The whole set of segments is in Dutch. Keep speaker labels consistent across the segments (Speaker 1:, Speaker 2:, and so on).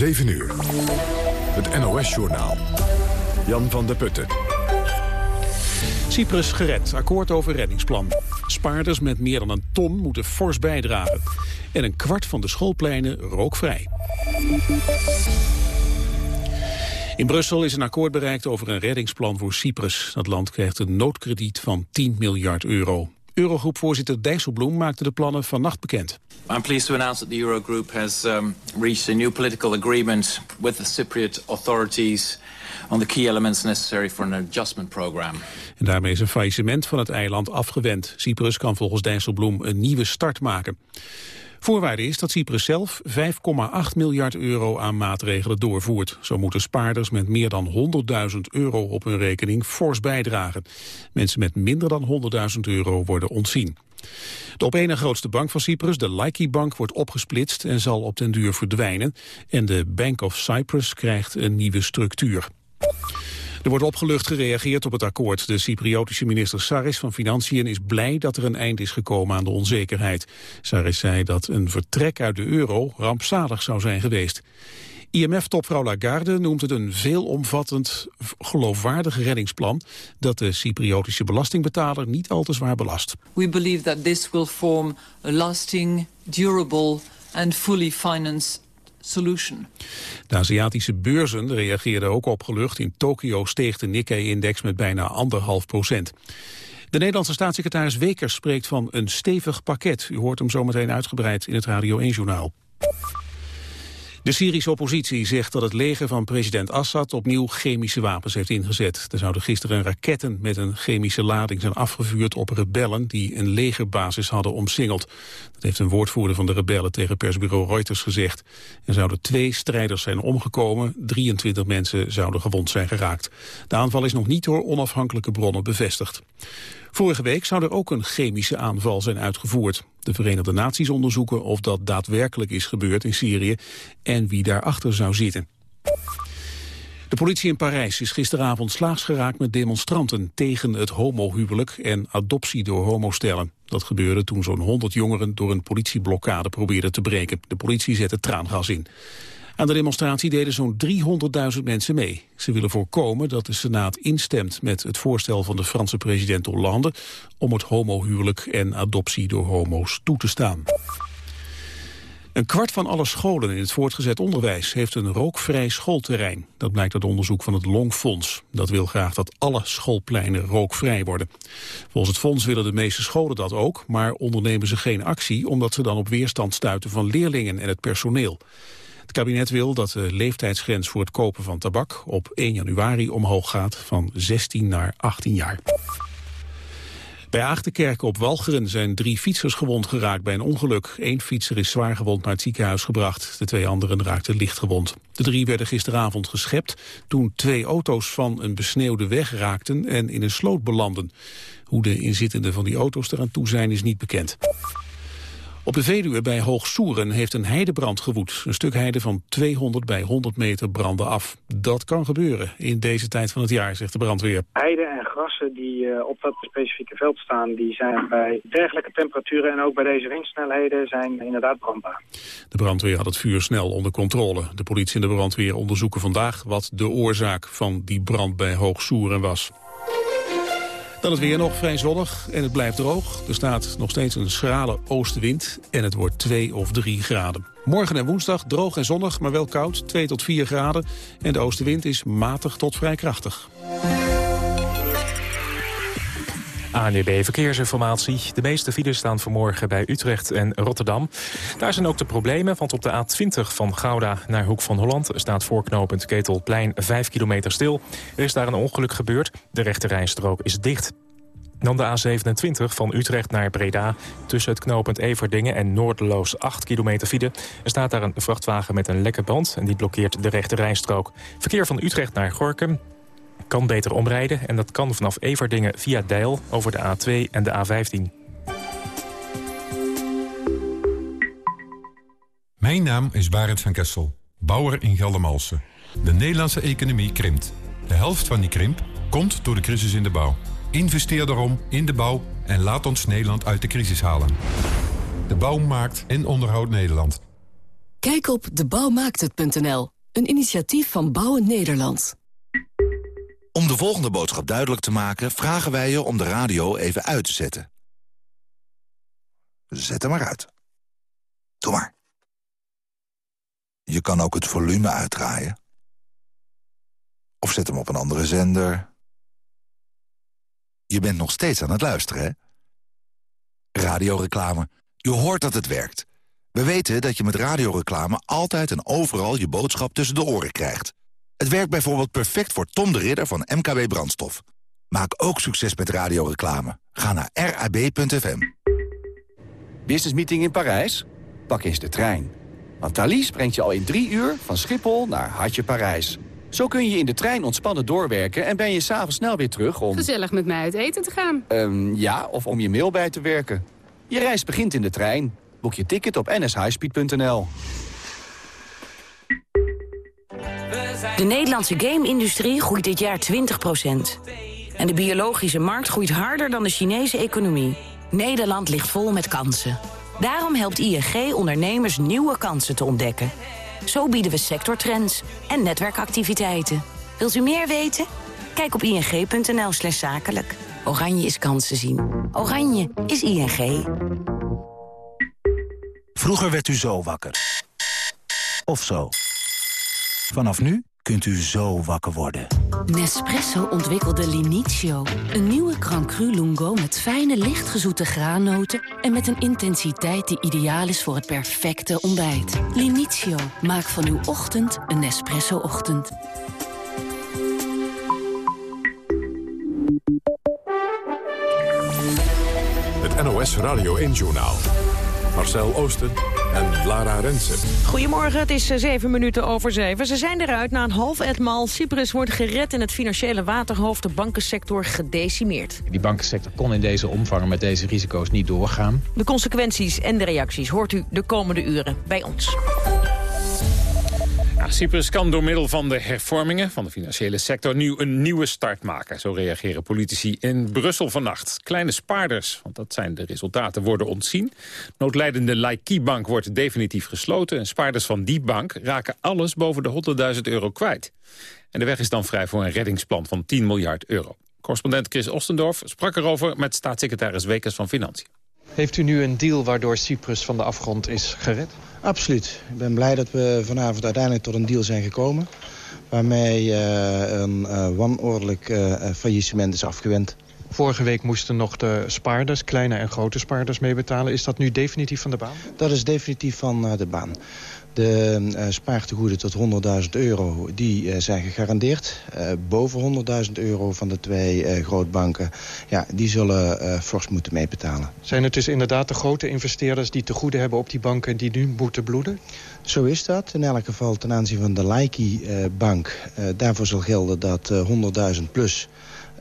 Speaker 1: 7 uur. Het NOS-journaal. Jan van der Putten.
Speaker 2: Cyprus gered, akkoord over reddingsplan. Spaarders met meer dan een ton moeten fors bijdragen. En een kwart van de schoolpleinen rookvrij. In Brussel is een akkoord bereikt over een reddingsplan voor Cyprus. Dat land krijgt een noodkrediet van 10 miljard euro. Eurogroepvoorzitter Dijsselbloem maakte de plannen vannacht bekend.
Speaker 3: I'm pleased to announce that the Eurogroup has um, reached a new political agreement with the Cypriot authorities on the key elements necessary for an adjustment program.
Speaker 2: En daarmee is een faillissement van het eiland afgewend. Cyprus kan volgens Dijsselbloem een nieuwe start maken. Voorwaarde is dat Cyprus zelf 5,8 miljard euro aan maatregelen doorvoert. Zo moeten spaarders met meer dan 100.000 euro op hun rekening fors bijdragen. Mensen met minder dan 100.000 euro worden ontzien. De op ene grootste bank van Cyprus, de Laiki Bank, wordt opgesplitst en zal op den duur verdwijnen. En de Bank of Cyprus krijgt een nieuwe structuur. Er wordt opgelucht gereageerd op het akkoord. De Cypriotische minister Saris van Financiën is blij dat er een eind is gekomen aan de onzekerheid. Saris zei dat een vertrek uit de euro rampzalig zou zijn geweest. IMF-topvrouw Lagarde noemt het een veelomvattend, geloofwaardig reddingsplan dat de Cypriotische belastingbetaler niet al te zwaar belast.
Speaker 4: We believe that this will form a lasting, durable and fully financed solution.
Speaker 2: De Aziatische beurzen reageerden ook opgelucht. In Tokio steeg de Nikkei-index met bijna anderhalf procent. De Nederlandse staatssecretaris Wekers spreekt van een stevig pakket. U hoort hem zometeen uitgebreid in het Radio 1-journaal. De Syrische oppositie zegt dat het leger van president Assad opnieuw chemische wapens heeft ingezet. Er zouden gisteren raketten met een chemische lading zijn afgevuurd op rebellen die een legerbasis hadden omsingeld. Dat heeft een woordvoerder van de rebellen tegen persbureau Reuters gezegd. Er zouden twee strijders zijn omgekomen, 23 mensen zouden gewond zijn geraakt. De aanval is nog niet door onafhankelijke bronnen bevestigd. Vorige week zou er ook een chemische aanval zijn uitgevoerd. De Verenigde Naties onderzoeken of dat daadwerkelijk is gebeurd in Syrië en wie daarachter zou zitten. De politie in Parijs is gisteravond slaags geraakt met demonstranten tegen het homohuwelijk en adoptie door homostellen. Dat gebeurde toen zo'n 100 jongeren door een politieblokkade probeerden te breken. De politie zette traangas in. Aan de demonstratie deden zo'n 300.000 mensen mee. Ze willen voorkomen dat de Senaat instemt met het voorstel van de Franse president Hollande om het homohuwelijk en adoptie door homo's toe te staan. Een kwart van alle scholen in het voortgezet onderwijs heeft een rookvrij schoolterrein. Dat blijkt uit onderzoek van het Longfonds. Dat wil graag dat alle schoolpleinen rookvrij worden. Volgens het fonds willen de meeste scholen dat ook, maar ondernemen ze geen actie omdat ze dan op weerstand stuiten van leerlingen en het personeel. Het kabinet wil dat de leeftijdsgrens voor het kopen van tabak op 1 januari omhoog gaat van 16 naar 18 jaar. Bij Aachtenkerken op Walcheren zijn drie fietsers gewond geraakt bij een ongeluk. Eén fietser is zwaar gewond naar het ziekenhuis gebracht. De twee anderen raakten licht gewond. De drie werden gisteravond geschept toen twee auto's van een besneeuwde weg raakten en in een sloot belanden. Hoe de inzittenden van die auto's eraan toe zijn is niet bekend. Op de Veluwe bij Hoogsoeren heeft een heidebrand gewoed. Een stuk heide van 200 bij 100 meter brandde af. Dat kan gebeuren in deze tijd van het jaar, zegt de brandweer.
Speaker 5: Heide en grassen die uh, op dat specifieke veld staan... die zijn bij dergelijke temperaturen en ook bij deze windsnelheden zijn inderdaad brandbaar.
Speaker 2: De brandweer had het vuur snel onder controle. De politie en de brandweer onderzoeken vandaag wat de oorzaak van die brand bij Hoogsoeren was. Dan het weer nog vrij zonnig en het blijft droog. Er staat nog steeds een schrale oostenwind en het wordt 2 of 3 graden. Morgen en woensdag droog en zonnig, maar wel koud, 2 tot 4 graden. En de oostenwind is matig tot vrij krachtig.
Speaker 6: ANEB Verkeersinformatie. De meeste files staan vanmorgen bij Utrecht en Rotterdam. Daar zijn ook de problemen, want op de A20 van Gouda naar Hoek van Holland... staat voorknopend Ketelplein 5 kilometer stil. Er is daar een ongeluk gebeurd. De rechte rijstrook is dicht. Dan de A27 van Utrecht naar Breda. Tussen het knooppunt Everdingen en Noordeloos 8 kilometer file. Er staat daar een vrachtwagen met een lekke band en die blokkeert de rechte rijstrook. Verkeer van Utrecht naar Gorkum kan beter omrijden en dat kan vanaf Everdingen via Deil over de A2 en de A15.
Speaker 7: Mijn naam is Barend van Kessel, bouwer in Geldermalsen. De Nederlandse economie krimpt. De helft van die krimp komt door de crisis in de bouw. Investeer daarom in de bouw en laat ons Nederland uit de crisis halen. De bouw maakt en onderhoudt Nederland.
Speaker 8: Kijk op debouwmaakthet.nl, een initiatief van Bouwen Nederland.
Speaker 9: Om de volgende boodschap duidelijk te maken... vragen wij je om de radio even uit te zetten. Zet hem maar uit. Doe maar. Je kan ook het volume uitdraaien. Of zet hem op een andere zender. Je bent nog steeds aan het luisteren, hè? Radioreclame. Je hoort dat het werkt. We weten dat je met radioreclame altijd en overal je boodschap tussen de oren krijgt. Het werkt bijvoorbeeld perfect voor Tom de Ridder van MKB Brandstof. Maak ook succes met radioreclame. Ga naar rab.fm.
Speaker 10: Business meeting in Parijs? Pak eens de trein. Want Thalys brengt je al in drie uur van Schiphol naar Hartje Parijs. Zo kun je in de trein ontspannen doorwerken en ben je s'avonds snel weer terug om...
Speaker 11: Gezellig met mij uit eten te gaan.
Speaker 10: Um, ja, of om je mail bij te werken. Je reis begint in de trein. Boek je ticket op nshighspeed.nl.
Speaker 12: De Nederlandse game-industrie groeit dit jaar 20%. En de biologische markt groeit harder dan de Chinese economie. Nederland ligt vol met kansen. Daarom helpt ING ondernemers nieuwe kansen te ontdekken. Zo bieden we sectortrends en netwerkactiviteiten. Wilt u meer weten? Kijk op ing.nl slash zakelijk. Oranje is kansen zien. Oranje is ING.
Speaker 13: Vroeger werd u zo wakker. Of zo. Vanaf nu kunt u zo wakker worden.
Speaker 14: Nespresso ontwikkelde Linizio. Een nieuwe Crancru Lungo met fijne, lichtgezoete graannoten... en met een intensiteit die ideaal is voor het perfecte ontbijt. Linizio, maak van uw ochtend een Nespresso-ochtend.
Speaker 1: Het NOS Radio 1-journaal. Marcel Oosten en Lara Rensen.
Speaker 15: Goedemorgen, het is eh, zeven minuten over zeven. Ze zijn eruit na een half etmaal. Cyprus wordt gered in het financiële waterhoofd. De bankensector gedecimeerd.
Speaker 3: Die bankensector kon in deze omvang met deze risico's niet doorgaan.
Speaker 15: De consequenties en de reacties hoort u de komende uren bij ons.
Speaker 16: Cyprus kan door middel van de hervormingen van de financiële sector nu een nieuwe start maken. Zo reageren politici in Brussel vannacht. Kleine spaarders, want dat zijn de resultaten, worden ontzien. Noodlijdende Laiki-bank wordt definitief gesloten. En spaarders van die bank raken alles boven de 100.000 euro kwijt. En de weg is dan vrij voor een reddingsplan van 10 miljard euro. Correspondent Chris Ostendorf sprak erover met staatssecretaris Wekers van Financiën.
Speaker 17: Heeft u nu een deal waardoor Cyprus van de afgrond is gered?
Speaker 18: Absoluut. Ik ben blij dat we vanavond uiteindelijk tot een deal zijn gekomen. Waarmee uh, een uh, wanordelijk uh, faillissement is afgewend.
Speaker 17: Vorige week moesten nog de spaarders, kleine en grote spaarders, meebetalen. Is dat nu definitief van de baan?
Speaker 18: Dat is definitief van de baan. De uh, spaartegoeden tot 100.000 euro die, uh, zijn gegarandeerd. Uh, boven 100.000 euro van de twee grootbanken, ja, die zullen fors moeten meebetalen.
Speaker 17: Zijn het dus inderdaad de grote investeerders die te goede hebben op die banken die nu moeten bloeden?
Speaker 18: Zo is dat. In elk geval ten aanzien van de Laiki-bank. daarvoor zal gelden dat 100.000 plus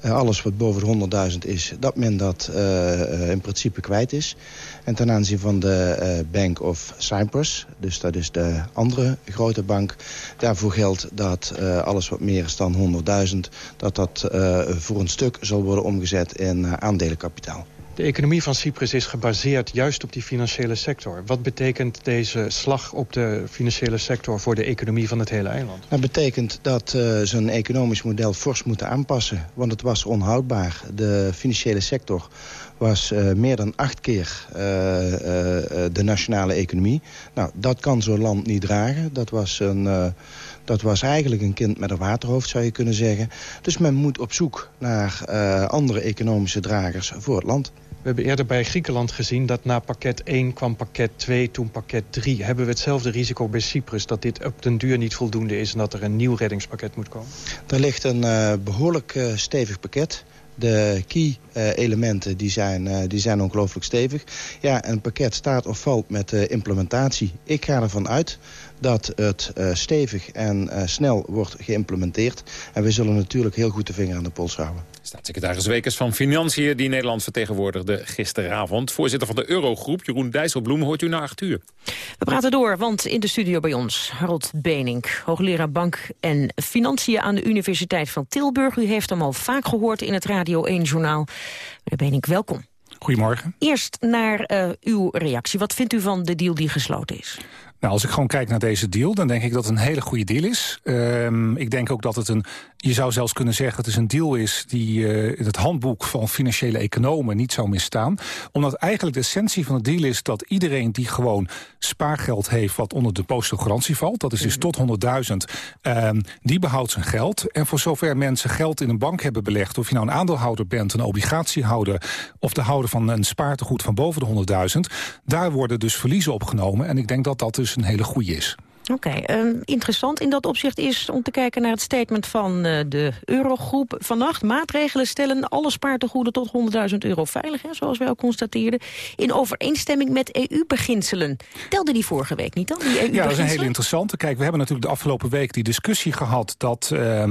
Speaker 18: alles wat boven de 100.000 is, dat men dat uh, uh, in principe kwijt is. En ten aanzien van de Bank of Cyprus, dus dat is de andere grote bank... daarvoor geldt dat alles wat meer is dan 100.000... dat dat voor een stuk zal worden omgezet in aandelenkapitaal.
Speaker 17: De economie van Cyprus is gebaseerd juist op die financiële sector. Wat betekent deze slag op de financiële sector voor de economie van het hele eiland?
Speaker 18: Dat betekent dat uh, ze een economisch model fors moeten aanpassen. Want het was onhoudbaar. De financiële sector was uh, meer dan acht keer uh, de nationale economie. Nou, dat kan zo'n land niet dragen. Dat was een... Dat was eigenlijk een kind met een waterhoofd, zou je kunnen zeggen. Dus men moet op zoek naar andere economische dragers voor het land.
Speaker 17: We hebben eerder bij Griekenland gezien dat na pakket 1 kwam pakket 2, toen pakket 3. Hebben we hetzelfde risico bij Cyprus, dat dit op den duur niet voldoende is... en dat er een nieuw reddingspakket moet komen?
Speaker 18: Er ligt een uh, behoorlijk uh, stevig pakket. De key-elementen die zijn, uh, die zijn ongelooflijk stevig. Ja, een pakket staat of valt met de implementatie. Ik ga ervan uit dat het uh, stevig en uh, snel wordt geïmplementeerd. En we zullen natuurlijk heel goed de vinger aan de pols houden.
Speaker 16: Staatssecretaris Wekers van Financiën, die Nederland vertegenwoordigde gisteravond. Voorzitter van de Eurogroep, Jeroen Dijsselbloem, hoort u na acht uur.
Speaker 15: We praten door, want in de studio bij ons, Harold Benink, hoogleraar Bank en Financiën aan de Universiteit van Tilburg. U heeft hem al vaak gehoord in het Radio 1-journaal. Meneer Benink, welkom.
Speaker 19: Goedemorgen.
Speaker 15: Eerst naar uh, uw reactie. Wat vindt u van de deal die gesloten is?
Speaker 19: Nou, als ik gewoon kijk naar deze deal, dan denk ik dat het een hele goede deal is. Um, ik denk ook dat het een, je zou zelfs kunnen zeggen, het is een deal is die uh, in het handboek van financiële economen niet zou misstaan. Omdat eigenlijk de essentie van het deal is dat iedereen die gewoon spaargeld heeft wat onder de postgarantie valt, dat is dus tot 100.000, um, die behoudt zijn geld. En voor zover mensen geld in een bank hebben belegd, of je nou een aandeelhouder bent, een obligatiehouder of de houder van een spaartegoed van boven de 100.000, daar worden dus verliezen opgenomen. En ik denk dat dat dus dus een hele goede is.
Speaker 15: Oké, okay, uh, interessant in dat opzicht is om te kijken naar het statement van uh, de Eurogroep. Vannacht maatregelen stellen alle spaartegoeden tot 100.000 euro veilig, hè, zoals wij al constateerden, in overeenstemming met EU-beginselen. Telde die vorige week niet dan? Die EU
Speaker 19: ja, dat is een hele interessante. Kijk, we hebben natuurlijk de afgelopen week die discussie gehad dat uh,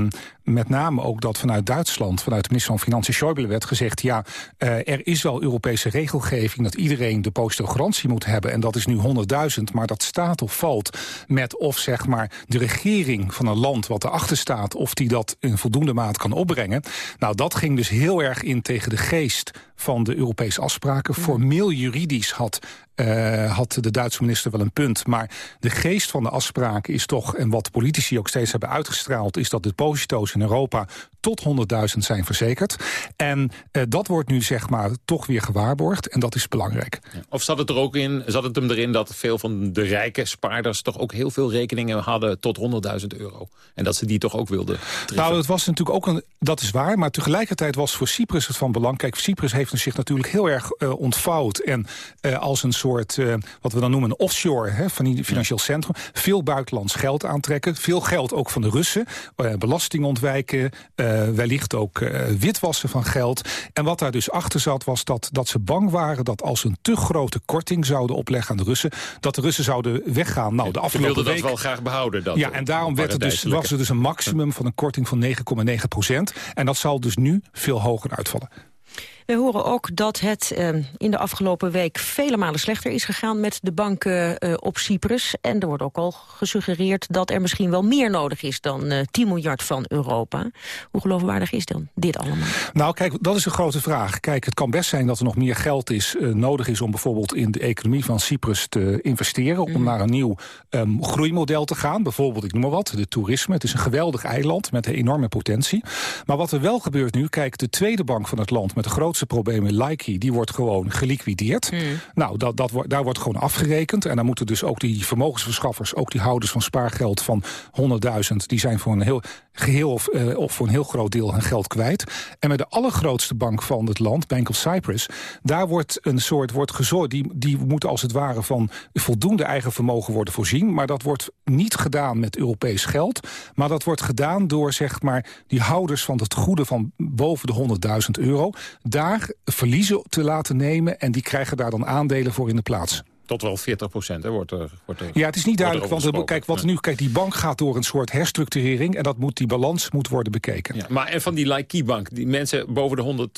Speaker 19: met name ook dat vanuit Duitsland, vanuit de minister van Financiën Schäuble werd gezegd, ja, uh, er is wel Europese regelgeving dat iedereen de postgarantie moet hebben en dat is nu 100.000, maar dat staat of valt met of zeg maar de regering van een land wat erachter staat... of die dat in voldoende maat kan opbrengen. Nou, dat ging dus heel erg in tegen de geest van de Europese afspraken. Formeel juridisch had uh, had de Duitse minister wel een punt. Maar de geest van de afspraken is toch, en wat politici ook steeds hebben uitgestraald... is dat de deposito's in Europa tot 100.000 zijn verzekerd. En uh, dat wordt nu zeg maar toch weer gewaarborgd en dat is belangrijk.
Speaker 16: Ja. Of zat het er ook in, zat het hem erin dat veel van de rijke spaarders... toch ook heel veel rekeningen hadden tot 100.000 euro? En dat ze die toch ook wilden treffen?
Speaker 19: Nou, het was natuurlijk ook een, dat is waar, maar tegelijkertijd was voor Cyprus het van belang. Kijk, Cyprus heeft zich natuurlijk heel erg uh, ontvouwd en als een soort, uh, wat we dan noemen, een offshore hè, van die financieel centrum. Veel buitenlands geld aantrekken, veel geld ook van de Russen, belasting ontwijken, wellicht ook witwassen van geld. En wat daar dus achter zat was dat, dat ze bang waren dat als ze een te grote korting zouden opleggen aan de Russen, dat de Russen zouden weggaan. Nou, de afgelopen
Speaker 16: wilden dat wel graag behouden. Dat
Speaker 19: ja, en daarom werd er dus, was er dus een maximum van een korting van 9,9 procent. En dat zal dus nu veel hoger uitvallen.
Speaker 15: We horen ook dat het uh, in de afgelopen week vele malen slechter is gegaan met de banken uh, op Cyprus. En er wordt ook al gesuggereerd dat er misschien wel meer nodig is dan uh, 10 miljard van Europa. Hoe geloofwaardig is dan dit allemaal?
Speaker 19: Nou kijk, dat is een grote vraag. Kijk, het kan best zijn dat er nog meer geld is, uh, nodig is om bijvoorbeeld in de economie van Cyprus te investeren. Mm. Om naar een nieuw um, groeimodel te gaan. Bijvoorbeeld, ik noem maar wat, de toerisme. Het is een geweldig eiland met een enorme potentie. Maar wat er wel gebeurt nu, kijk, de tweede bank van het land met de grootste problemen, Likey, die wordt gewoon geliquideerd. Mm. Nou, dat, dat, daar wordt gewoon afgerekend. En dan moeten dus ook die vermogensverschaffers, ook die houders van spaargeld van 100.000, die zijn voor een heel geheel of, uh, of voor een heel groot deel hun geld kwijt. En met de allergrootste bank van het land, Bank of Cyprus, daar wordt een soort wordt gezorgd. Die, die moeten als het ware van voldoende eigen vermogen worden voorzien. Maar dat wordt niet gedaan met Europees geld. Maar dat wordt gedaan door zeg maar die houders van het goede van boven de 100.000 euro. Daar verliezen te laten nemen... en die krijgen daar dan aandelen voor in de plaats.
Speaker 16: Tot wel 40 procent wordt er, wordt er,
Speaker 19: Ja, het is niet duidelijk, want kijk, wat nu, kijk, die bank gaat door een soort herstructurering... en dat moet, die balans moet worden bekeken.
Speaker 16: Ja, maar en van die Like bank die mensen boven de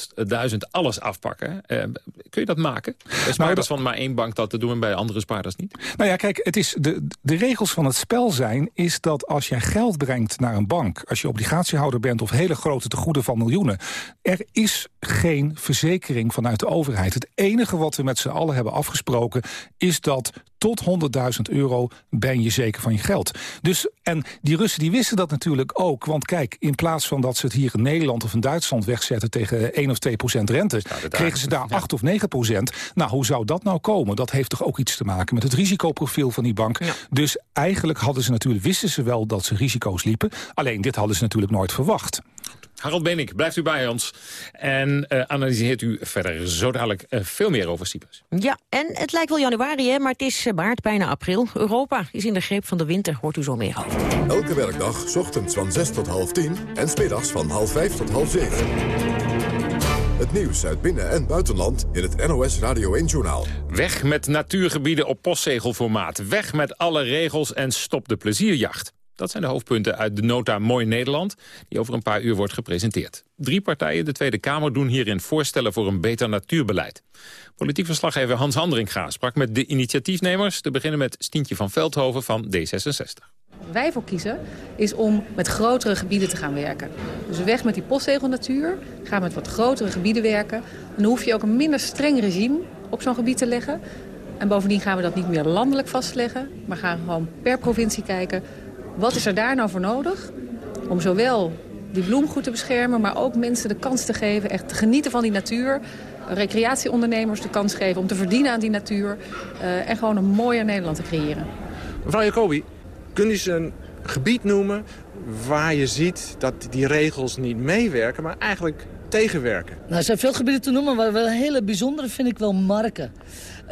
Speaker 16: 100.000 alles afpakken... Eh, kun je dat maken? Bij spaarders nou, van maar één bank dat te doen en bij andere spaarders niet?
Speaker 19: Nou ja, kijk, het is de, de regels van het spel zijn... is dat als jij geld brengt naar een bank... als je obligatiehouder bent of hele grote tegoeden van miljoenen... er is geen verzekering vanuit de overheid. Het enige wat we met z'n allen hebben afgesproken is dat tot 100.000 euro ben je zeker van je geld. Dus, en die Russen die wisten dat natuurlijk ook. Want kijk, in plaats van dat ze het hier in Nederland of in Duitsland wegzetten... tegen 1 of 2 procent rente, kregen ze daar 8 of 9 procent. Nou, hoe zou dat nou komen? Dat heeft toch ook iets te maken met het risicoprofiel van die bank. Ja. Dus eigenlijk hadden ze natuurlijk, wisten ze wel dat ze risico's liepen. Alleen dit hadden ze natuurlijk nooit verwacht.
Speaker 16: Harold Benink, blijft u bij ons. En uh, analyseert u verder zo dadelijk uh, veel meer over Cyprus.
Speaker 15: Ja, en het lijkt wel januari, hè, maar het is maart, bijna april. Europa is in de greep van de winter, hoort u zo meer over.
Speaker 1: Elke werkdag, ochtends van 6 tot half 10 en smiddags van half 5 tot half 7. Het nieuws uit binnen- en buitenland in het NOS Radio 1-journaal.
Speaker 16: Weg met natuurgebieden op postzegelformaat. Weg met alle regels en stop de plezierjacht. Dat zijn de hoofdpunten uit de nota Mooi Nederland... die over een paar uur wordt gepresenteerd. Drie partijen, de Tweede Kamer, doen hierin voorstellen voor een beter natuurbeleid. Politiek verslaggever Hans Handringa sprak met de initiatiefnemers... te beginnen met Stientje van Veldhoven van D66
Speaker 11: wij voor kiezen, is om met grotere gebieden te gaan werken. Dus weg met die postzegelnatuur, ga met wat grotere gebieden werken. En dan hoef je ook een minder streng regime op zo'n gebied te leggen. En bovendien gaan we dat niet meer landelijk vastleggen, maar gaan gewoon per provincie kijken... wat is er daar nou voor nodig om zowel die bloemgoed te beschermen... maar ook mensen de kans te geven echt te genieten van die natuur... recreatieondernemers de kans geven om te verdienen aan die natuur... Uh, en gewoon een mooier Nederland te creëren.
Speaker 20: Mevrouw Jacobi, kunt u eens een gebied noemen waar je ziet dat die regels niet meewerken... maar eigenlijk tegenwerken?
Speaker 21: Nou, er zijn veel gebieden te noemen, maar wel een hele bijzondere vind ik wel Marken.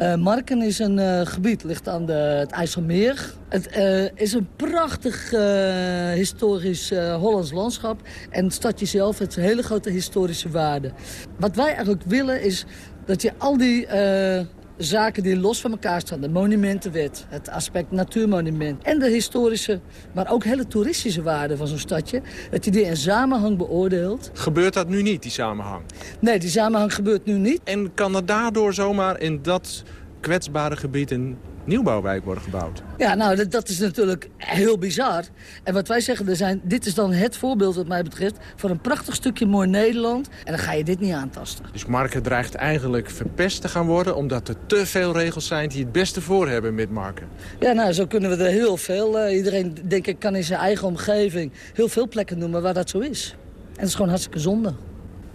Speaker 21: Uh, Marken is een uh, gebied, ligt aan de, het IJsselmeer. Het uh, is een prachtig historisch Hollands landschap. En het stadje zelf heeft een hele grote historische waarde. Wat wij eigenlijk willen is dat je al die zaken die los van elkaar staan. De monumentenwet, het aspect natuurmonument en de historische, maar ook hele toeristische waarde van zo'n stadje. Dat je die in samenhang beoordeelt.
Speaker 20: Gebeurt dat nu niet, die samenhang?
Speaker 21: Nee, die samenhang gebeurt nu niet.
Speaker 20: En kan er daardoor zomaar in dat kwetsbare gebied een nieuwbouwwijk worden gebouwd.
Speaker 21: Ja, nou, dat, dat, is natuurlijk heel bizar. En wat wij zeggen, er zijn, dit is dan het voorbeeld wat mij betreft... van een prachtig stukje mooi Nederland. En dan ga je dit niet aantasten.
Speaker 20: Dus Marken dreigt eigenlijk verpest te gaan worden... omdat er te veel regels zijn die het beste voor hebben met Marken.
Speaker 21: Ja, nou, zo kunnen we er heel veel... Uh, iedereen, denk ik, kan in zijn eigen omgeving heel veel plekken noemen waar dat zo is. En dat is gewoon hartstikke zonde.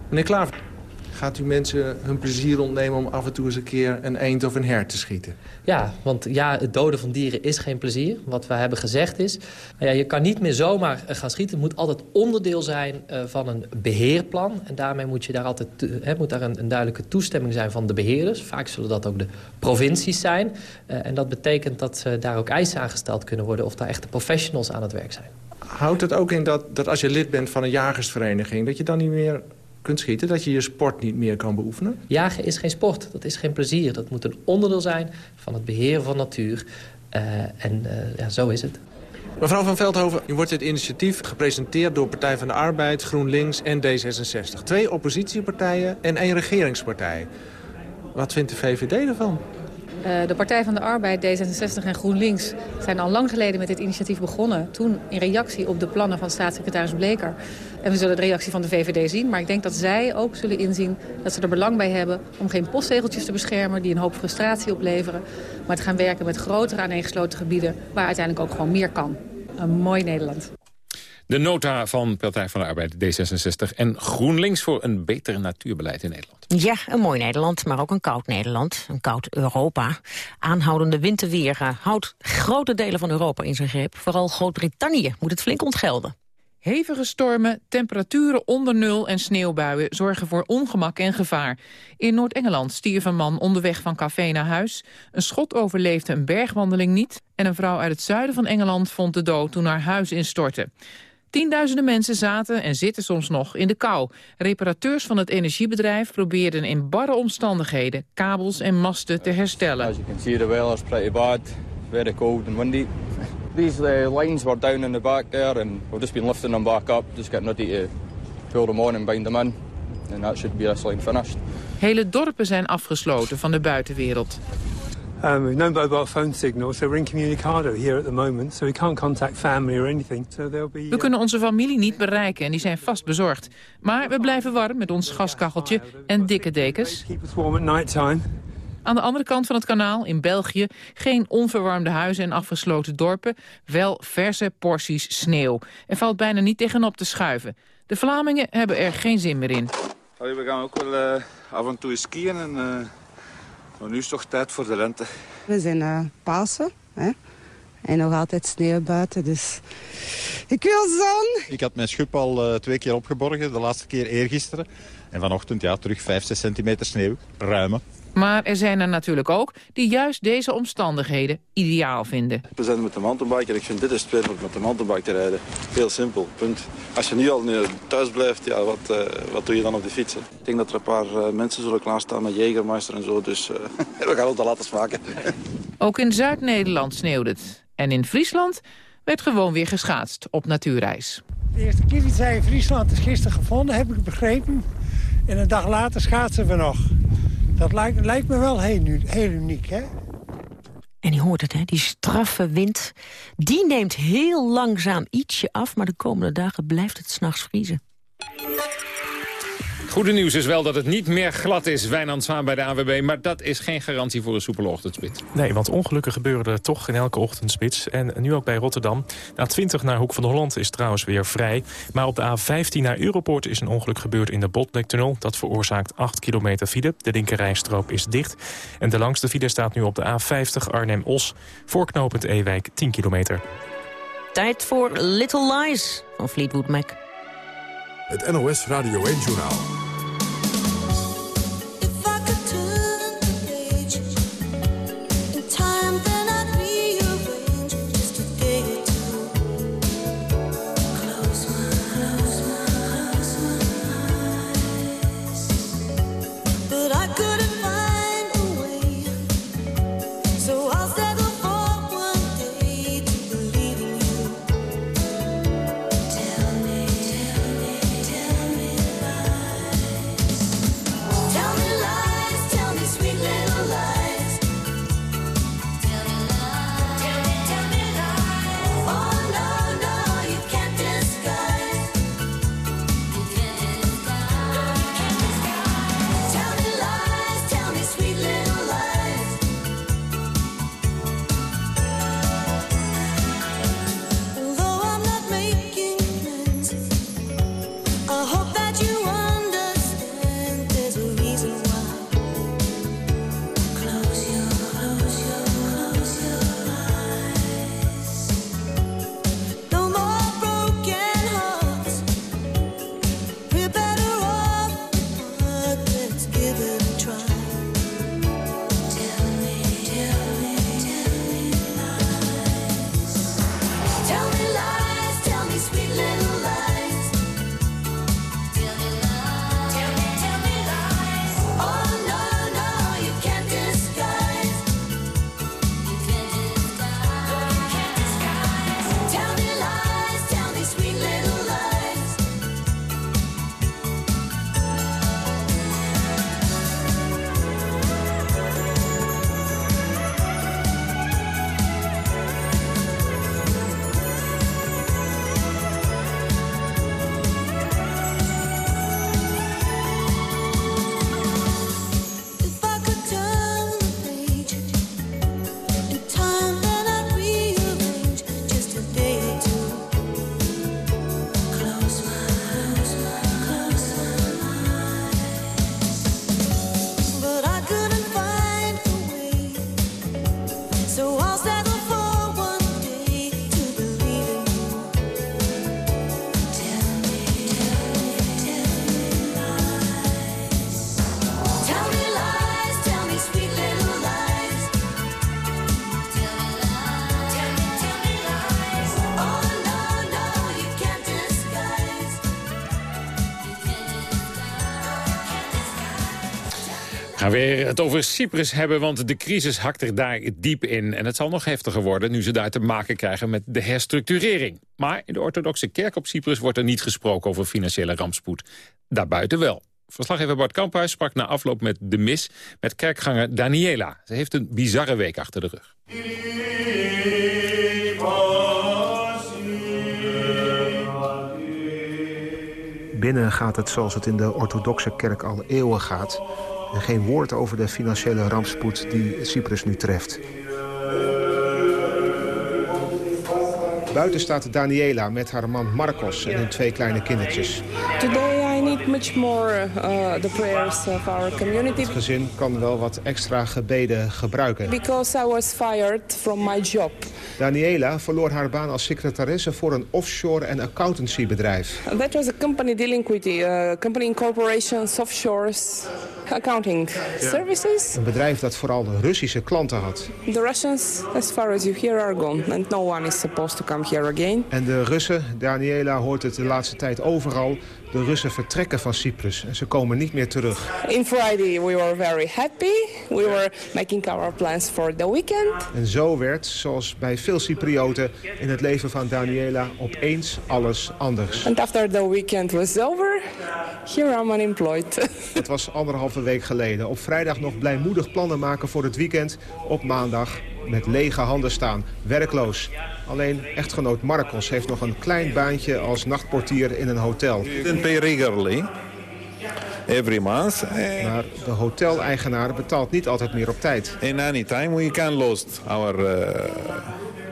Speaker 20: Meneer Klaver, gaat u mensen hun plezier ontnemen om af en toe eens een keer een eend of een hert te schieten?
Speaker 22: Ja, want ja, het doden van dieren is geen plezier. Wat we hebben gezegd is, ja, je kan niet meer zomaar eh, gaan schieten. Het moet altijd onderdeel zijn uh, van een beheerplan. En daarmee moet, je daar altijd, moet daar een, een, duidelijke toestemming zijn van de beheerders. Vaak zullen dat ook de provincies zijn. Uh, en dat betekent dat daar ook eisen aan gesteld kunnen worden... of daar echte professionals aan het werk zijn.
Speaker 20: Houdt het ook in dat, dat als je lid bent van een jagersvereniging... dat je dan niet meer kunt schieten, dat je je sport niet meer kan beoefenen?
Speaker 22: Jagen is geen sport, dat is geen plezier. Dat moet een onderdeel zijn van het beheer van natuur. Uh, en uh, ja, zo is het.
Speaker 20: Mevrouw van Veldhoven, u wordt dit initiatief gepresenteerd door Partij van de Arbeid, GroenLinks en D66. Twee oppositiepartijen en één regeringspartij. Wat vindt de VVD ervan?
Speaker 11: Uh, de Partij van de Arbeid, D66 en GroenLinks zijn al lang geleden met dit initiatief begonnen. Toen in reactie op de plannen van staatssecretaris Bleker. En we zullen de reactie van de VVD zien. Maar ik denk dat zij ook zullen inzien dat ze er belang bij hebben... om geen postzegeltjes te beschermen die een hoop frustratie opleveren. Maar te gaan werken met grotere aaneengesloten gebieden... waar uiteindelijk ook gewoon meer kan. Een mooi Nederland.
Speaker 16: De nota van Partij van de Arbeid, D66 en GroenLinks... voor een beter natuurbeleid in Nederland.
Speaker 15: Ja, een mooi Nederland, maar ook een koud Nederland. Een koud Europa. Aanhoudende winterweer eh, houdt grote delen van Europa in zijn greep. Vooral Groot-Brittannië moet het flink ontgelden.
Speaker 23: Hevige stormen, temperaturen onder nul en sneeuwbuien zorgen voor ongemak en gevaar. In Noord-Engeland stierf een man onderweg van café naar huis. Een schot overleefde een bergwandeling niet. En een vrouw uit het zuiden van Engeland vond de dood toen haar huis instortte. Tienduizenden mensen zaten en zitten soms nog in de kou. Reparateurs van het energiebedrijf probeerden in barre omstandigheden kabels en masten te herstellen.
Speaker 24: As you can see the weather's pretty bad, very cold and windy. These uh, lines were down in the back there and we've just been lifting them back up, just getting ready to pull them on and bind them in. And that should be this line finished.
Speaker 23: Hele dorpen zijn afgesloten van de buitenwereld.
Speaker 25: Um, we've no mobile phone signal, so we're incommunicado here at the moment. So we can't contact family or anything. So there'll be, uh...
Speaker 23: We kunnen onze familie niet bereiken en die zijn vast bezorgd. Maar we blijven warm met ons gaskacheltje en dikke dekens.
Speaker 25: Keep us warm at night time.
Speaker 23: Aan de andere kant van het kanaal, in België, geen onverwarmde huizen en afgesloten dorpen. Wel verse porties sneeuw. Er valt bijna niet tegenop te schuiven. De Vlamingen hebben er geen zin meer in.
Speaker 26: Allee, we gaan ook wel uh, af en toe skiën en... Uh... Maar nu is het toch tijd voor de lente.
Speaker 8: We zijn uh, Pasen. Hè? En nog altijd sneeuw buiten, dus ik wil zon.
Speaker 27: Ik had mijn schub al uh, twee keer opgeborgen, de laatste keer eergisteren. En vanochtend ja, terug 5, 6 centimeter sneeuw, ruime.
Speaker 23: Maar er zijn er natuurlijk ook die juist deze omstandigheden ideaal vinden.
Speaker 26: We zijn met de mountainbike en ik vind dit is het om met de mountainbike te rijden. Heel simpel, punt. Als je nu al thuis blijft, ja, wat, uh, wat doe je dan op de fiets? Ik denk dat er een paar uh, mensen zullen klaarstaan met Jägermeister en zo, dus uh, we gaan het al laten smaken.
Speaker 23: Ook in Zuid-Nederland sneeuwde het. En in Friesland werd gewoon weer geschaatst op natuurreis.
Speaker 28: De eerste keer die zij in Friesland is gisteren gevonden, heb ik begrepen. En een dag later schaatsen we nog. Dat lijkt, lijkt me wel heel, heel uniek, hè?
Speaker 15: En je hoort het, hè? die straffe wind, die neemt heel langzaam ietsje af... maar de komende dagen blijft het s'nachts vriezen.
Speaker 29: Goede nieuws is wel dat het niet meer glad is, Wijnand Zwaan bij de AWB... maar dat is geen garantie voor een soepele ochtendspits.
Speaker 6: Nee, want ongelukken gebeuren er toch in elke ochtendspits. En nu ook bij Rotterdam. De A20 naar Hoek van Holland is trouwens weer vrij. Maar op de A15 naar Europoort is een ongeluk gebeurd in de Botlektunnel. Dat veroorzaakt 8 kilometer file. De linkerrijstrook is dicht. En de langste file staat nu op de A50 Arnhem-Os. Voorknopend Ewijk 10 kilometer.
Speaker 15: Tijd voor Little Lies van Fleetwood Mac.
Speaker 1: Het NOS Radio 1-journaal.
Speaker 29: gaan weer het over Cyprus hebben, want de crisis hakt er daar diep in. En het zal nog heftiger worden nu ze daar te maken krijgen met de herstructurering. Maar in de orthodoxe kerk op Cyprus wordt er niet gesproken over financiële rampspoed. Daarbuiten wel. Verslaggever Bart Kamphuis sprak na afloop met de mis met kerkganger Daniela. Ze heeft een bizarre week achter de rug.
Speaker 30: Binnen gaat het zoals het in de orthodoxe kerk al eeuwen gaat. En geen woord over de financiële rampspoed die Cyprus nu treft. Buiten staat Daniela met haar man Marcos en hun twee kleine kindertjes.
Speaker 31: I need much more uh, the prayers of our community.
Speaker 30: Het gezin kan wel wat extra gebeden gebruiken.
Speaker 31: Because I was fired from my job.
Speaker 30: Daniela verloor haar baan als secretaresse voor een offshore en accountancybedrijf.
Speaker 31: That was a company dealing with the uh, company incorporations, offshores, accounting services.
Speaker 30: Een bedrijf dat vooral Russische klanten had.
Speaker 31: The Russians, as far as you hear, are gone. And no one is supposed to come here again.
Speaker 30: En de Russen, Daniela hoort het de laatste tijd overal. De Russen vertrekken van Cyprus en ze komen niet meer terug.
Speaker 31: In Friday we were very happy. We were making our plans for the weekend.
Speaker 30: En zo werd, zoals bij veel Cyprioten in het leven van Daniela, opeens alles anders.
Speaker 31: And after the weekend was over, here I'm unemployed.
Speaker 30: Het was anderhalve week geleden. Op vrijdag nog blijmoedig plannen maken voor het weekend. Op maandag met lege handen staan, werkloos. Alleen echtgenoot Marcos heeft nog een klein baantje als nachtportier in een hotel.
Speaker 26: Didn't pay regularly. every month.
Speaker 30: Maar de hoteleigenaar betaalt niet altijd meer op tijd.
Speaker 26: In any time we can lose our uh,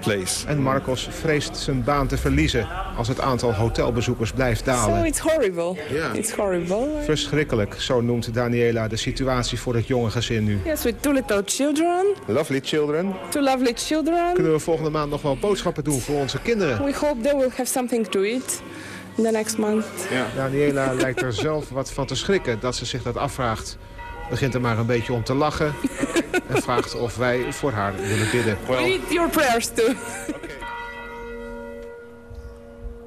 Speaker 26: place.
Speaker 30: En Marcos vreest zijn baan te verliezen als het aantal hotelbezoekers blijft dalen.
Speaker 31: So it's horrible.
Speaker 26: Yeah.
Speaker 31: It's horrible.
Speaker 30: Verschrikkelijk, zo noemt Daniela de situatie voor het jonge gezin nu.
Speaker 31: Yes, with two little children.
Speaker 30: Lovely children.
Speaker 31: Two lovely children.
Speaker 30: Kunnen we volgende maand nog wel boodschappen doen voor onze kinderen?
Speaker 31: We hope they will have something to eat in the next month.
Speaker 30: Ja. Daniela lijkt er zelf wat van te schrikken dat ze zich dat afvraagt. Begint er maar een beetje om te lachen en vraagt of wij voor haar willen bidden.
Speaker 31: We need your prayers too.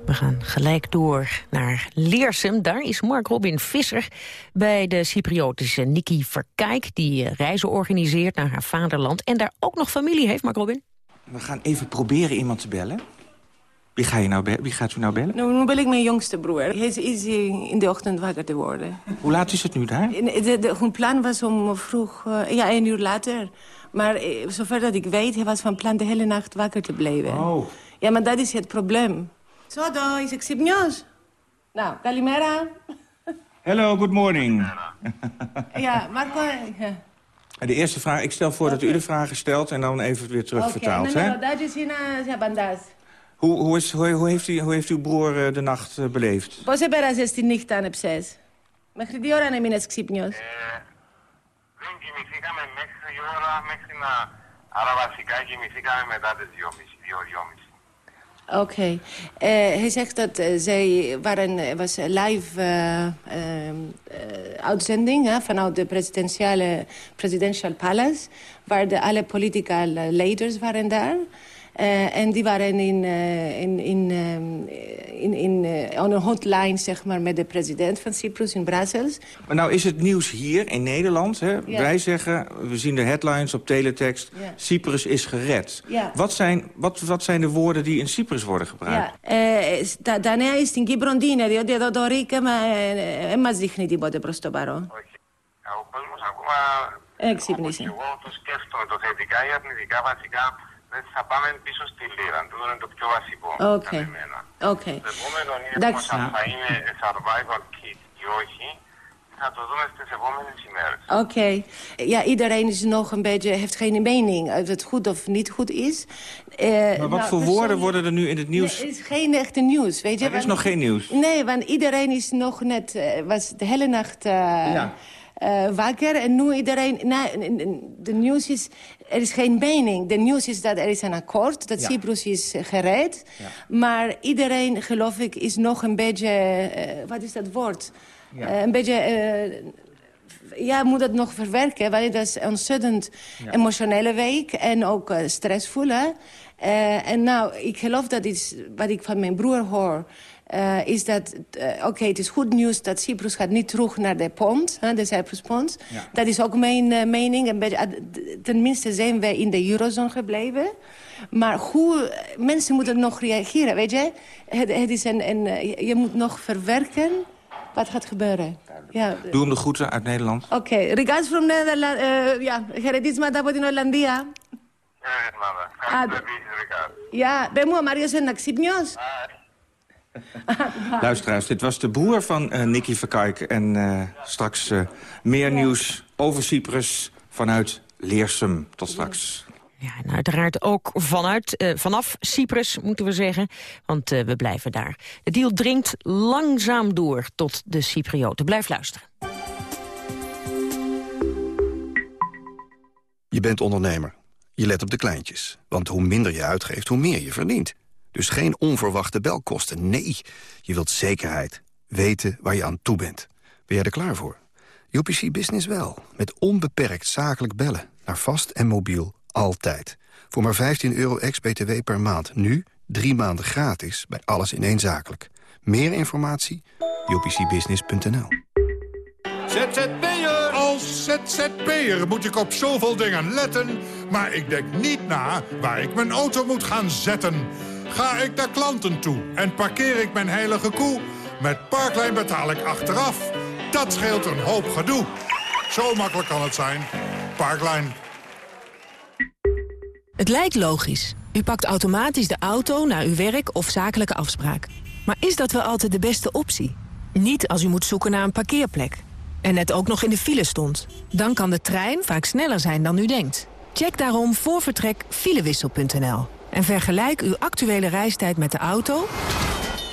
Speaker 15: We gaan gelijk door naar Leersum. Daar is Mark Robin Visser bij de Cypriotische Nikki Verkijk... die eh, reizen organiseert naar haar vaderland en daar ook nog familie heeft, Mark Robin.
Speaker 32: We gaan even proberen iemand te bellen. Wie, ga je nou be- Wie gaat u nou bellen?
Speaker 33: Nou, nu bel ik mijn jongste broer. Hij is, is in de ochtend wakker te worden.
Speaker 32: Hoe laat is het nu daar?
Speaker 33: De, de, de- hun plan was om vroeg, eh, ja, een uur later. Maar eh, zover dat ik weet, hij was van plan de hele nacht wakker te blijven.
Speaker 32: Oh.
Speaker 33: Ja, maar dat is het probleem. Zo, dan is ik ξυπνιός. Nou, kalimera.
Speaker 32: Hello, good morning.
Speaker 33: Ja, Marco... Ja.
Speaker 32: De eerste vraag, ik stel voor dat u de vragen stelt en dan even weer terug
Speaker 33: Oké,
Speaker 32: vertaalt.
Speaker 33: nou,
Speaker 32: hè?
Speaker 33: nou, dat is in uh, bandaz.
Speaker 32: Hoe, hoe, is, hoe, hoe heeft u, hoe heeft uw broer eh, de nacht eh, beleefd?
Speaker 33: Πώς έπερασες τη νύχτα, αν ψες. Μέχρι τι ώρα να μείνεις ξύπνιος.
Speaker 34: Δεν κοιμηθήκαμε μέχρι η ώρα, μέχρι να... Άρα βασικά κοιμηθήκαμε μετά τις 2.30.
Speaker 33: Oké. Eh, hij zegt dat eh, zij waren, er was een live eh, eh, eh, uitzending hè, vanuit de presidentiële presidential palace, waar de, alle political leiders waren daar. Eh, en die waren in, eh, in, in, eh, in, in, eh, on een hotline zeg maar, met de president van Cyprus in Brussels.
Speaker 32: Maar nou is het nieuws hier in Nederland. Hè?
Speaker 33: Ja.
Speaker 32: Wij zeggen, we zien de headlines op teletext...
Speaker 33: Ja.
Speaker 32: Cyprus is gered.
Speaker 33: Ja.
Speaker 32: Wat, zijn, wat, wat zijn de woorden die in Cyprus worden gebruikt?
Speaker 33: Ja. Ε, στα, τα νέα στην Κύπρο τι είναι, διότι εδώ το ΡΙΚ δεν μας δείχνει τίποτε προς το παρόν.
Speaker 34: Ο κόσμος ακόμα,
Speaker 33: Έξυπνησε.
Speaker 34: εγώ το σκέφτομαι το θετικά ή αρνητικά βασικά, δεν θα πάμε πίσω στη λίρα. Τούτο είναι το πιο βασικό.
Speaker 33: Οκ.
Speaker 34: κατά εμένα.
Speaker 33: Οκ.
Speaker 34: Το επόμενο είναι
Speaker 33: Εντάξει.
Speaker 34: πως αν θα είναι survival kit ή όχι, θα το δούμε στις επόμενες ημέρες.
Speaker 33: Oké. Ja, iedereen is nog een beetje, heeft geen mening of het goed of niet goed is. Eh,
Speaker 32: Maar wat
Speaker 33: nou,
Speaker 32: voor woorden
Speaker 33: persoonlijk-
Speaker 32: worden er nu in het nieuws?
Speaker 33: Nee, er is geen echte nieuws, weet je.
Speaker 32: Er is
Speaker 33: want-
Speaker 32: nog geen nieuws.
Speaker 33: Nee, want iedereen is nog net, eh, was de hele nacht eh,
Speaker 32: Ja.
Speaker 33: eh, wakker. En nu iedereen, nou, n- n- de nieuws is, er is geen mening. De nieuws is dat er is een akkoord, dat
Speaker 32: Ja.
Speaker 33: Cyprus is eh, gered. Maar iedereen, geloof ik, is nog een beetje, eh, wat is dat woord?
Speaker 32: Ja.
Speaker 33: Een beetje... ja, moet het nog verwerken, want het is een ontzettend
Speaker 32: Ja.
Speaker 33: emotionele week en ook eh, stressvol. Eh, en nou, ik geloof dat is, wat ik van mijn broer hoor, eh, is dat, eh, oké, het is goed nieuws dat Cyprus gaat niet terug naar de pond, hè, de Cyprus pond.
Speaker 32: Ja.
Speaker 33: Dat is ook mijn eh, mening. Een beetje, ah, d- tenminste zijn wij in de eurozone gebleven. Maar hoe, mensen moeten nog reageren, weet je? Het, het is een, een, eh, je- je moet nog verwerken wat gaat gebeuren. Ja,
Speaker 32: Doe hem de groeten uit Nederland.
Speaker 33: Oké, regards from Netherlands. Uh, ja, χαιρετίσματα από την Ολλανδία. Άντε. Ja, ben μου, ο Μάριος είναι ξύπνιος.
Speaker 32: Luisteraars, dit was de broer van eh Nicky Verkijk. En eh, straks eh, meer nieuws over Cyprus vanuit Leersum. Tot straks.
Speaker 15: Ja, en uiteraard ook vanuit, eh, vanaf Cyprus, moeten we zeggen. Want eh, we blijven daar. De deal dringt langzaam door tot de Cyprioten. Blijf luisteren.
Speaker 35: Je bent ondernemer. Je let op de kleintjes. Want hoe minder je uitgeeft, hoe meer je verdient. Dus geen onverwachte belkosten. Nee, je wilt zekerheid. Weten waar je aan toe bent. Ben jij er klaar voor? UPC Business wel. Met onbeperkt zakelijk bellen. Naar vast en mobiel. Altijd. Voor maar 15 euro ex-BTW per maand. Nu drie maanden gratis bij alles ineenzakelijk. Meer informatie? upcbusiness.nl
Speaker 36: ZZP'er! Als ZZP'er moet ik op zoveel dingen letten... maar ik denk niet na waar ik mijn auto moet gaan zetten. Ga ik naar klanten toe en parkeer ik mijn heilige koe... met Parklijn betaal ik achteraf. Dat scheelt een hoop gedoe. Zo makkelijk kan het zijn. Parklijn.
Speaker 37: Het lijkt logisch. U pakt automatisch de auto naar uw werk of zakelijke afspraak. Maar is dat wel altijd de beste optie? Niet als u moet zoeken naar een parkeerplek.
Speaker 31: en net ook nog in de file stond. Dan kan de trein vaak sneller zijn dan u denkt. Check daarom voor vertrek filewissel.nl en vergelijk uw actuele reistijd met de auto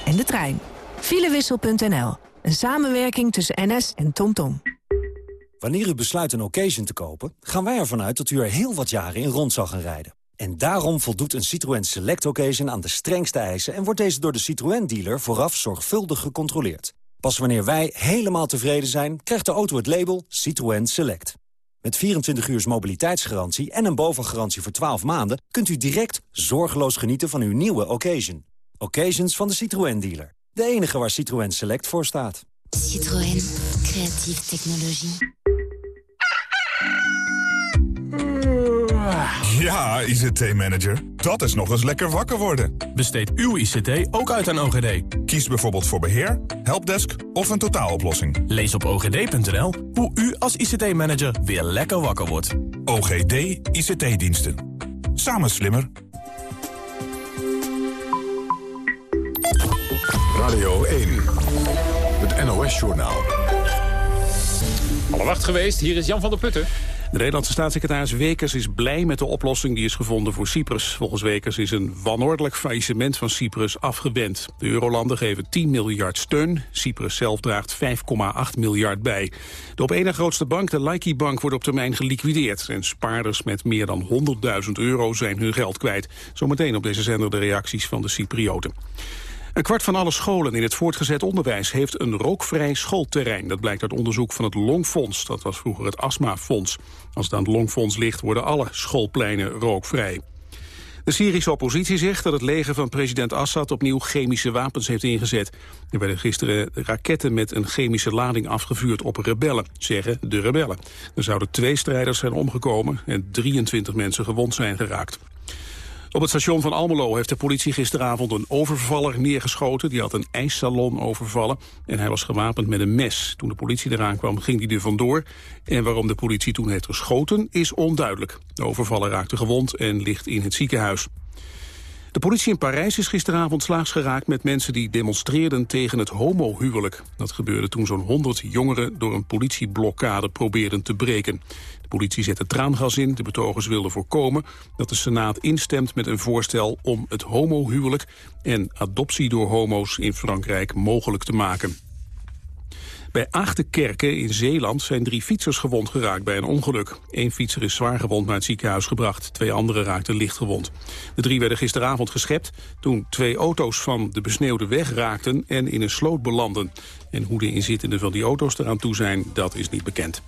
Speaker 31: en de trein. Filewissel.nl, een samenwerking tussen NS en TomTom.
Speaker 34: Wanneer u besluit een occasion te kopen, gaan wij ervan uit dat u er heel wat jaren in rond zal gaan rijden. En daarom voldoet een Citroën Select Occasion aan de strengste eisen... en wordt deze door de Citroën-dealer vooraf zorgvuldig gecontroleerd. Pas wanneer wij helemaal tevreden zijn, krijgt de auto het label Citroën Select. Met 24 uur mobiliteitsgarantie en een bovengarantie voor 12 maanden... kunt u direct zorgeloos genieten van uw nieuwe occasion. Occasions van de Citroën-dealer. De enige waar Citroën Select voor staat.
Speaker 38: Citroën. Creatieve technologie.
Speaker 39: Ja, ICT-manager. Dat is nog eens lekker wakker worden.
Speaker 40: Besteed uw ICT ook uit aan OGD.
Speaker 39: Kies bijvoorbeeld voor beheer, helpdesk of een totaaloplossing.
Speaker 40: Lees op ogd.nl hoe u als ICT-manager weer lekker wakker wordt.
Speaker 39: OGD ICT-diensten. Samen slimmer.
Speaker 1: Radio 1. Het NOS-journaal.
Speaker 16: Alle wacht geweest, hier is Jan van der Putten.
Speaker 2: De Nederlandse staatssecretaris Wekers is blij met de oplossing die is gevonden voor Cyprus. Volgens Wekers is een wanordelijk faillissement van Cyprus afgewend. De eurolanden geven 10 miljard steun. Cyprus zelf draagt 5,8 miljard bij. De op ene grootste bank, de Laiki Bank, wordt op termijn geliquideerd. En spaarders met meer dan 100.000 euro zijn hun geld kwijt. Zometeen op deze zender de reacties van de Cyprioten. Een kwart van alle scholen in het voortgezet onderwijs heeft een rookvrij schoolterrein. Dat blijkt uit onderzoek van het Longfonds. Dat was vroeger het Astmafonds. Als het aan het Longfonds ligt, worden alle schoolpleinen rookvrij. De Syrische oppositie zegt dat het leger van president Assad opnieuw chemische wapens heeft ingezet. Er werden gisteren raketten met een chemische lading afgevuurd op rebellen, zeggen de rebellen. Er zouden twee strijders zijn omgekomen en 23 mensen gewond zijn geraakt. Op het station van Almelo heeft de politie gisteravond een overvaller neergeschoten. Die had een ijssalon overvallen en hij was gewapend met een mes. Toen de politie eraan kwam ging hij er vandoor. En waarom de politie toen heeft geschoten is onduidelijk. De overvaller raakte gewond en ligt in het ziekenhuis. De politie in Parijs is gisteravond slaags geraakt met mensen die demonstreerden tegen het homohuwelijk. Dat gebeurde toen zo'n 100 jongeren door een politieblokkade probeerden te breken. De politie zette traangas in. De betogers wilden voorkomen dat de Senaat instemt met een voorstel om het homohuwelijk en adoptie door homo's in Frankrijk mogelijk te maken. Bij Aagtenkerken in Zeeland zijn drie fietsers gewond geraakt bij een ongeluk. Eén fietser is zwaar gewond naar het ziekenhuis gebracht. Twee anderen raakten licht gewond. De drie werden gisteravond geschept toen twee auto's van de besneeuwde weg raakten en in een sloot belanden. En hoe de inzittenden van die auto's eraan toe zijn, dat is niet bekend.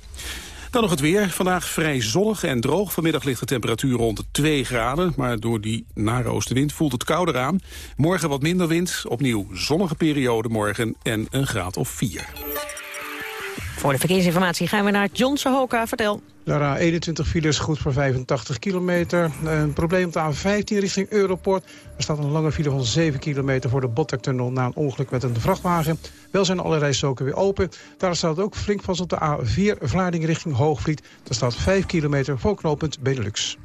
Speaker 2: Dan nog het weer. Vandaag vrij zonnig en droog. Vanmiddag ligt de temperatuur rond de 2 graden. Maar door die nare oostenwind voelt het kouder aan. Morgen wat minder wind. Opnieuw zonnige periode morgen en een graad of 4.
Speaker 15: Voor de verkeersinformatie gaan we naar John Sohoka. Vertel.
Speaker 41: Daar 21 files, goed voor 85 kilometer. Een probleem op de A15 richting Europort. Er staat een lange file van 7 kilometer voor de Botlektunnel... na een ongeluk met een vrachtwagen. Wel zijn alle rijstroken weer open. Daar staat ook flink vast op de A4 Vlaardingen richting Hoogvliet. Daar staat 5 kilometer voor knooppunt Benelux.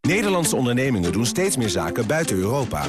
Speaker 42: Nederlandse ondernemingen doen steeds meer zaken buiten Europa.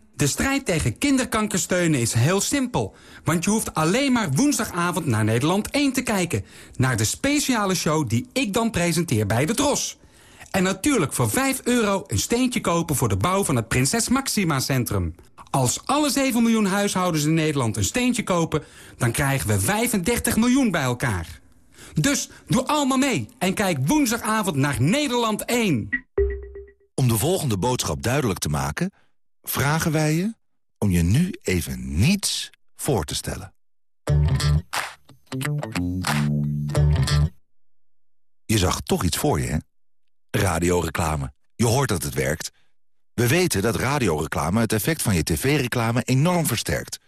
Speaker 43: De strijd tegen kinderkanker steunen is heel simpel. Want je hoeft alleen maar woensdagavond naar Nederland 1 te kijken. Naar de speciale show die ik dan presenteer bij de Tros. En natuurlijk voor 5 euro een steentje kopen voor de bouw van het Prinses Maxima Centrum. Als alle 7 miljoen huishoudens in Nederland een steentje kopen... dan krijgen we 35 miljoen bij elkaar. Dus doe allemaal mee en kijk woensdagavond naar Nederland 1.
Speaker 9: Om de volgende boodschap duidelijk te maken vragen wij je om je nu even niets voor te stellen. Je zag toch iets voor je, hè? Radioreclame. Je hoort dat het werkt. We weten dat radioreclame het effect van je tv-reclame enorm versterkt.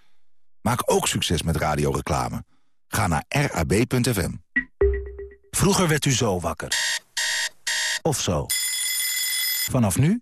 Speaker 9: Maak ook succes met radioreclame. Ga naar rab.fm.
Speaker 44: Vroeger werd u zo wakker. Of zo. Vanaf nu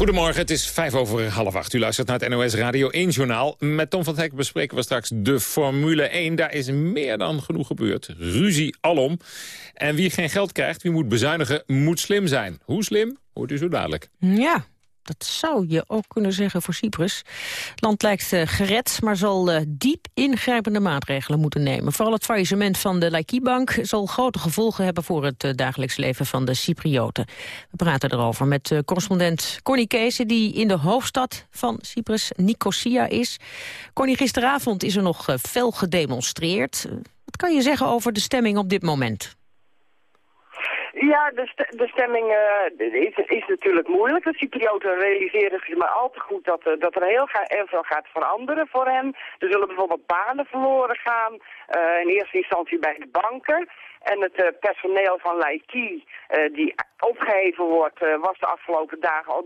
Speaker 16: Goedemorgen, het is vijf over half acht. U luistert naar het NOS Radio 1-journaal. Met Tom van Hek bespreken we straks de Formule 1. Daar is meer dan genoeg gebeurd. Ruzie alom. En wie geen geld krijgt, wie moet bezuinigen, moet slim zijn. Hoe slim, hoort u zo dadelijk.
Speaker 15: Ja, dat zou je ook kunnen zeggen voor Cyprus. Het land lijkt uh, gered, maar zal uh, diep ingrijpende maatregelen moeten nemen. Vooral het faillissement van de Laiki-bank zal grote gevolgen hebben... voor het uh, dagelijks leven van de Cyprioten. We praten erover met correspondent Connie Kees... die in de hoofdstad van Cyprus, Nicosia, is. Connie, gisteravond is er nog fel gedemonstreerd. Wat kan je zeggen over de stemming op dit moment?
Speaker 45: Ja, de, st de stemming uh, is, natuurlijk moeilijk. De Cyprioten realiseren zich maar al te goed dat, uh, dat er heel, veel gaat veranderen voor hen. Er zullen bijvoorbeeld banen verloren gaan, uh, in eerste instantie bij de banken. En het uh, personeel van Laiki, uh, die opgeheven wordt, uh, was de afgelopen dagen al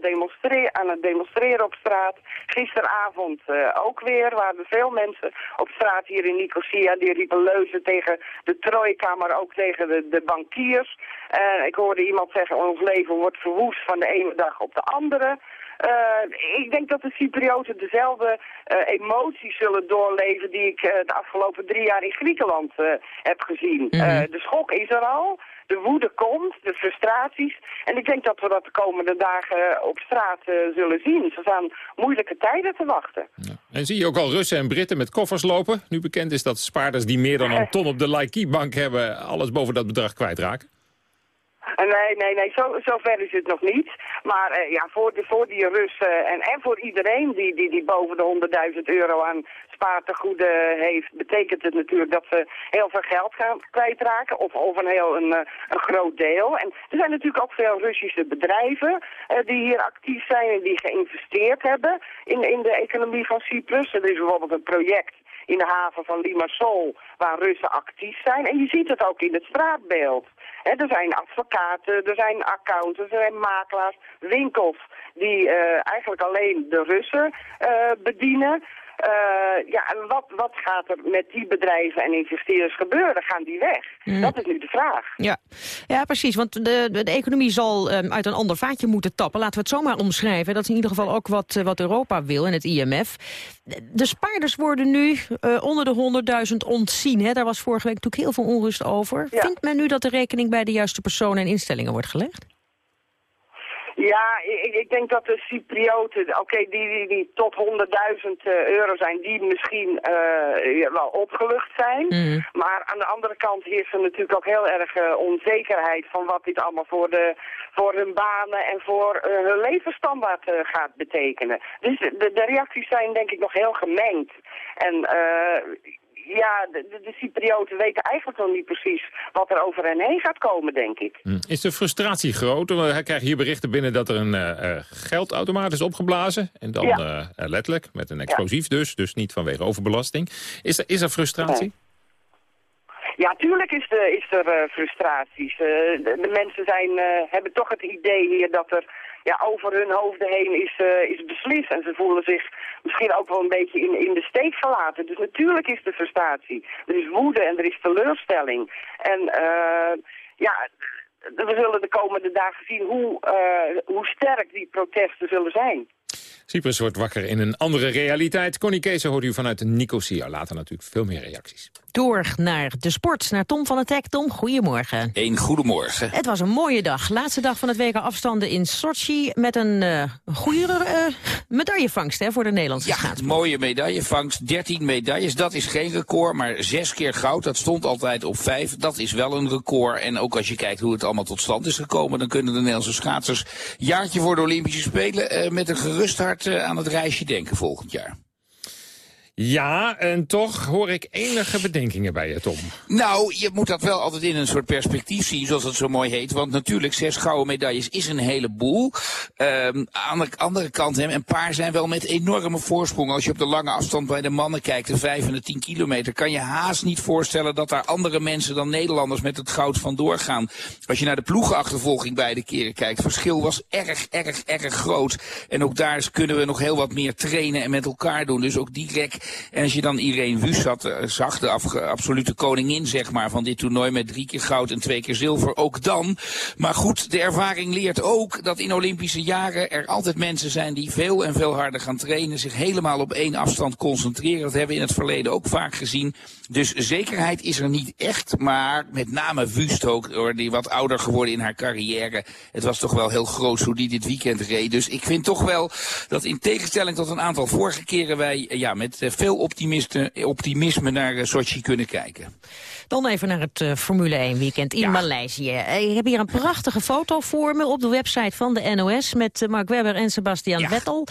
Speaker 45: aan het demonstreren op straat. Gisteravond ook weer waren veel mensen op straat hier in Nicosia. Die riepen leuzen tegen de trojka, maar ook tegen de, de bankiers. ik hoorde iemand zeggen, ons leven wordt verwoest van de ene dag op de andere. Uh, ik denk dat de Cyprioten dezelfde uh, emoties zullen doorleven die ik uh, de afgelopen drie jaar in Griekenland heb gezien. Mm -hmm. de schok is er al, de woede komt, de frustraties. En ik denk dat we dat de komende dagen op straat zullen zien. Ze staan moeilijke tijden te wachten.
Speaker 16: Ja. En zie je ook al Russen en Britten met koffers lopen? Nu bekend is dat spaarders die meer dan een ton op de Laiki-bank hebben... alles boven dat bedrag kwijtraken?
Speaker 45: Nee, nee, nee, zo, ver is het nog niet. Maar uh, ja, voor, de, voor die Russen en, en voor iedereen die, die, die boven de 100.000 euro aan spaartegoeden heeft, betekent het natuurlijk dat ze heel veel geld gaan kwijtraken. Of, of een heel een, een groot deel. En er zijn natuurlijk ook veel Russische bedrijven die hier actief zijn en die geïnvesteerd hebben in, in de economie van Cyprus. Er is bijvoorbeeld een project in de haven van Limassol, waar Russen actief zijn. En je ziet het ook in het straatbeeld. Er zijn advocaten, er zijn accountants, er zijn makelaars, winkels die uh, eigenlijk alleen de Russen uh, bedienen. Uh, ja, en wat, wat gaat er met die bedrijven en investeerders gebeuren? Gaan die weg? Mm. Dat is nu de vraag.
Speaker 15: Ja, ja precies. Want de, de economie zal um, uit een ander vaatje moeten tappen. Laten we het zomaar omschrijven. Dat is in ieder geval ook wat, wat Europa wil en het IMF. De spaarders worden nu uh, onder de 100.000 ontzien. Hè? Daar was vorige week natuurlijk heel veel onrust over. Ja. Vindt men nu dat de rekening bij de juiste personen en instellingen wordt gelegd?
Speaker 45: Ja, ik, ik, denk dat de Cyprioten, oké, okay, die, die, die, tot 100.000 euro zijn, die misschien uh, wel opgelucht zijn. Mm. Maar aan de andere kant heerst er natuurlijk ook heel erg uh, onzekerheid van wat dit allemaal voor, de, voor hun banen en voor uh, hun levensstandaard gaat betekenen. Dus de, de, reacties zijn denk ik nog heel gemengd. En ja, de, de, Cyprioten weten eigenlijk nog niet precies wat er over hen heen gaat komen, denk ik.
Speaker 16: Hm. Is de frustratie groot? Hij krijgt hier berichten binnen dat er een uh, geldautomaat is opgeblazen. En dan ja. uh, letterlijk, met een explosief ja. dus, dus niet vanwege overbelasting. Is er, is er frustratie?
Speaker 45: Nee. Ja, tuurlijk is, de, is er uh, frustraties. De, de, mensen zijn, hebben toch het idee hier dat er ja, over hun hoofden heen is, is beslist. En ze voelen zich misschien ook wel een beetje in, in de steek gelaten. Dus natuurlijk is er frustratie. Er is woede en er is teleurstelling. En ja, we zullen de komende dagen zien hoe, hoe sterk die protesten zullen zijn.
Speaker 16: Cyprus wordt wakker in een andere realiteit. Connie Kees hoort u vanuit Nicosia. Later natuurlijk veel meer reacties.
Speaker 15: Door naar de sport, naar Tom van het Hek. Tom, goedemorgen.
Speaker 46: Een goedemorgen.
Speaker 15: Het was een mooie dag. Laatste dag van het WK afstanden in Sochi... met een uh, goede uh, medaillevangst hè, voor de Nederlandse
Speaker 46: ja, mooie medaillevangst. 13 medailles, dat is geen record, maar zes keer goud. Dat stond altijd op vijf. Dat is wel een record. En ook als je kijkt hoe het allemaal tot stand is gekomen... dan kunnen de Nederlandse schaatsers jaartje voor de Olympische Spelen... Uh, met een gerust hart aan het reisje denken volgend jaar.
Speaker 16: Ja, en toch hoor ik enige bedenkingen bij je, Tom.
Speaker 46: Nou, je moet dat wel altijd in een soort perspectief zien, zoals het zo mooi heet. Want natuurlijk, zes gouden medailles is een heleboel. Um, aan de andere kant, hè, een paar zijn wel met enorme voorsprong. Als je op de lange afstand bij de mannen kijkt, de vijf en de tien kilometer... kan je haast niet voorstellen dat daar andere mensen dan Nederlanders met het goud vandoor gaan. Als je naar de ploegenachtervolging beide keren kijkt, het verschil was erg, erg, erg groot. En ook daar kunnen we nog heel wat meer trainen en met elkaar doen. Dus ook direct en als je dan Irene Wüst had, eh, zag, de absolute koningin zeg maar, van dit toernooi met drie keer goud en twee keer zilver, ook dan. Maar goed, de ervaring leert ook dat in Olympische jaren er altijd mensen zijn die veel en veel harder gaan trainen, zich helemaal op één afstand concentreren. Dat hebben we in het verleden ook vaak gezien. Dus zekerheid is er niet echt, maar met name Wust ook, die wat ouder geworden in haar carrière. Het was toch wel heel groot hoe die dit weekend reed. Dus ik vind toch wel dat in tegenstelling tot een aantal vorige keren wij ja, met veel optimisme naar eh, Sochi kunnen kijken.
Speaker 15: Dan even naar het uh, Formule 1 weekend in ja. Maleisië. Ik heb hier een prachtige foto voor me op de website van de NOS... met Mark Webber en Sebastian Vettel.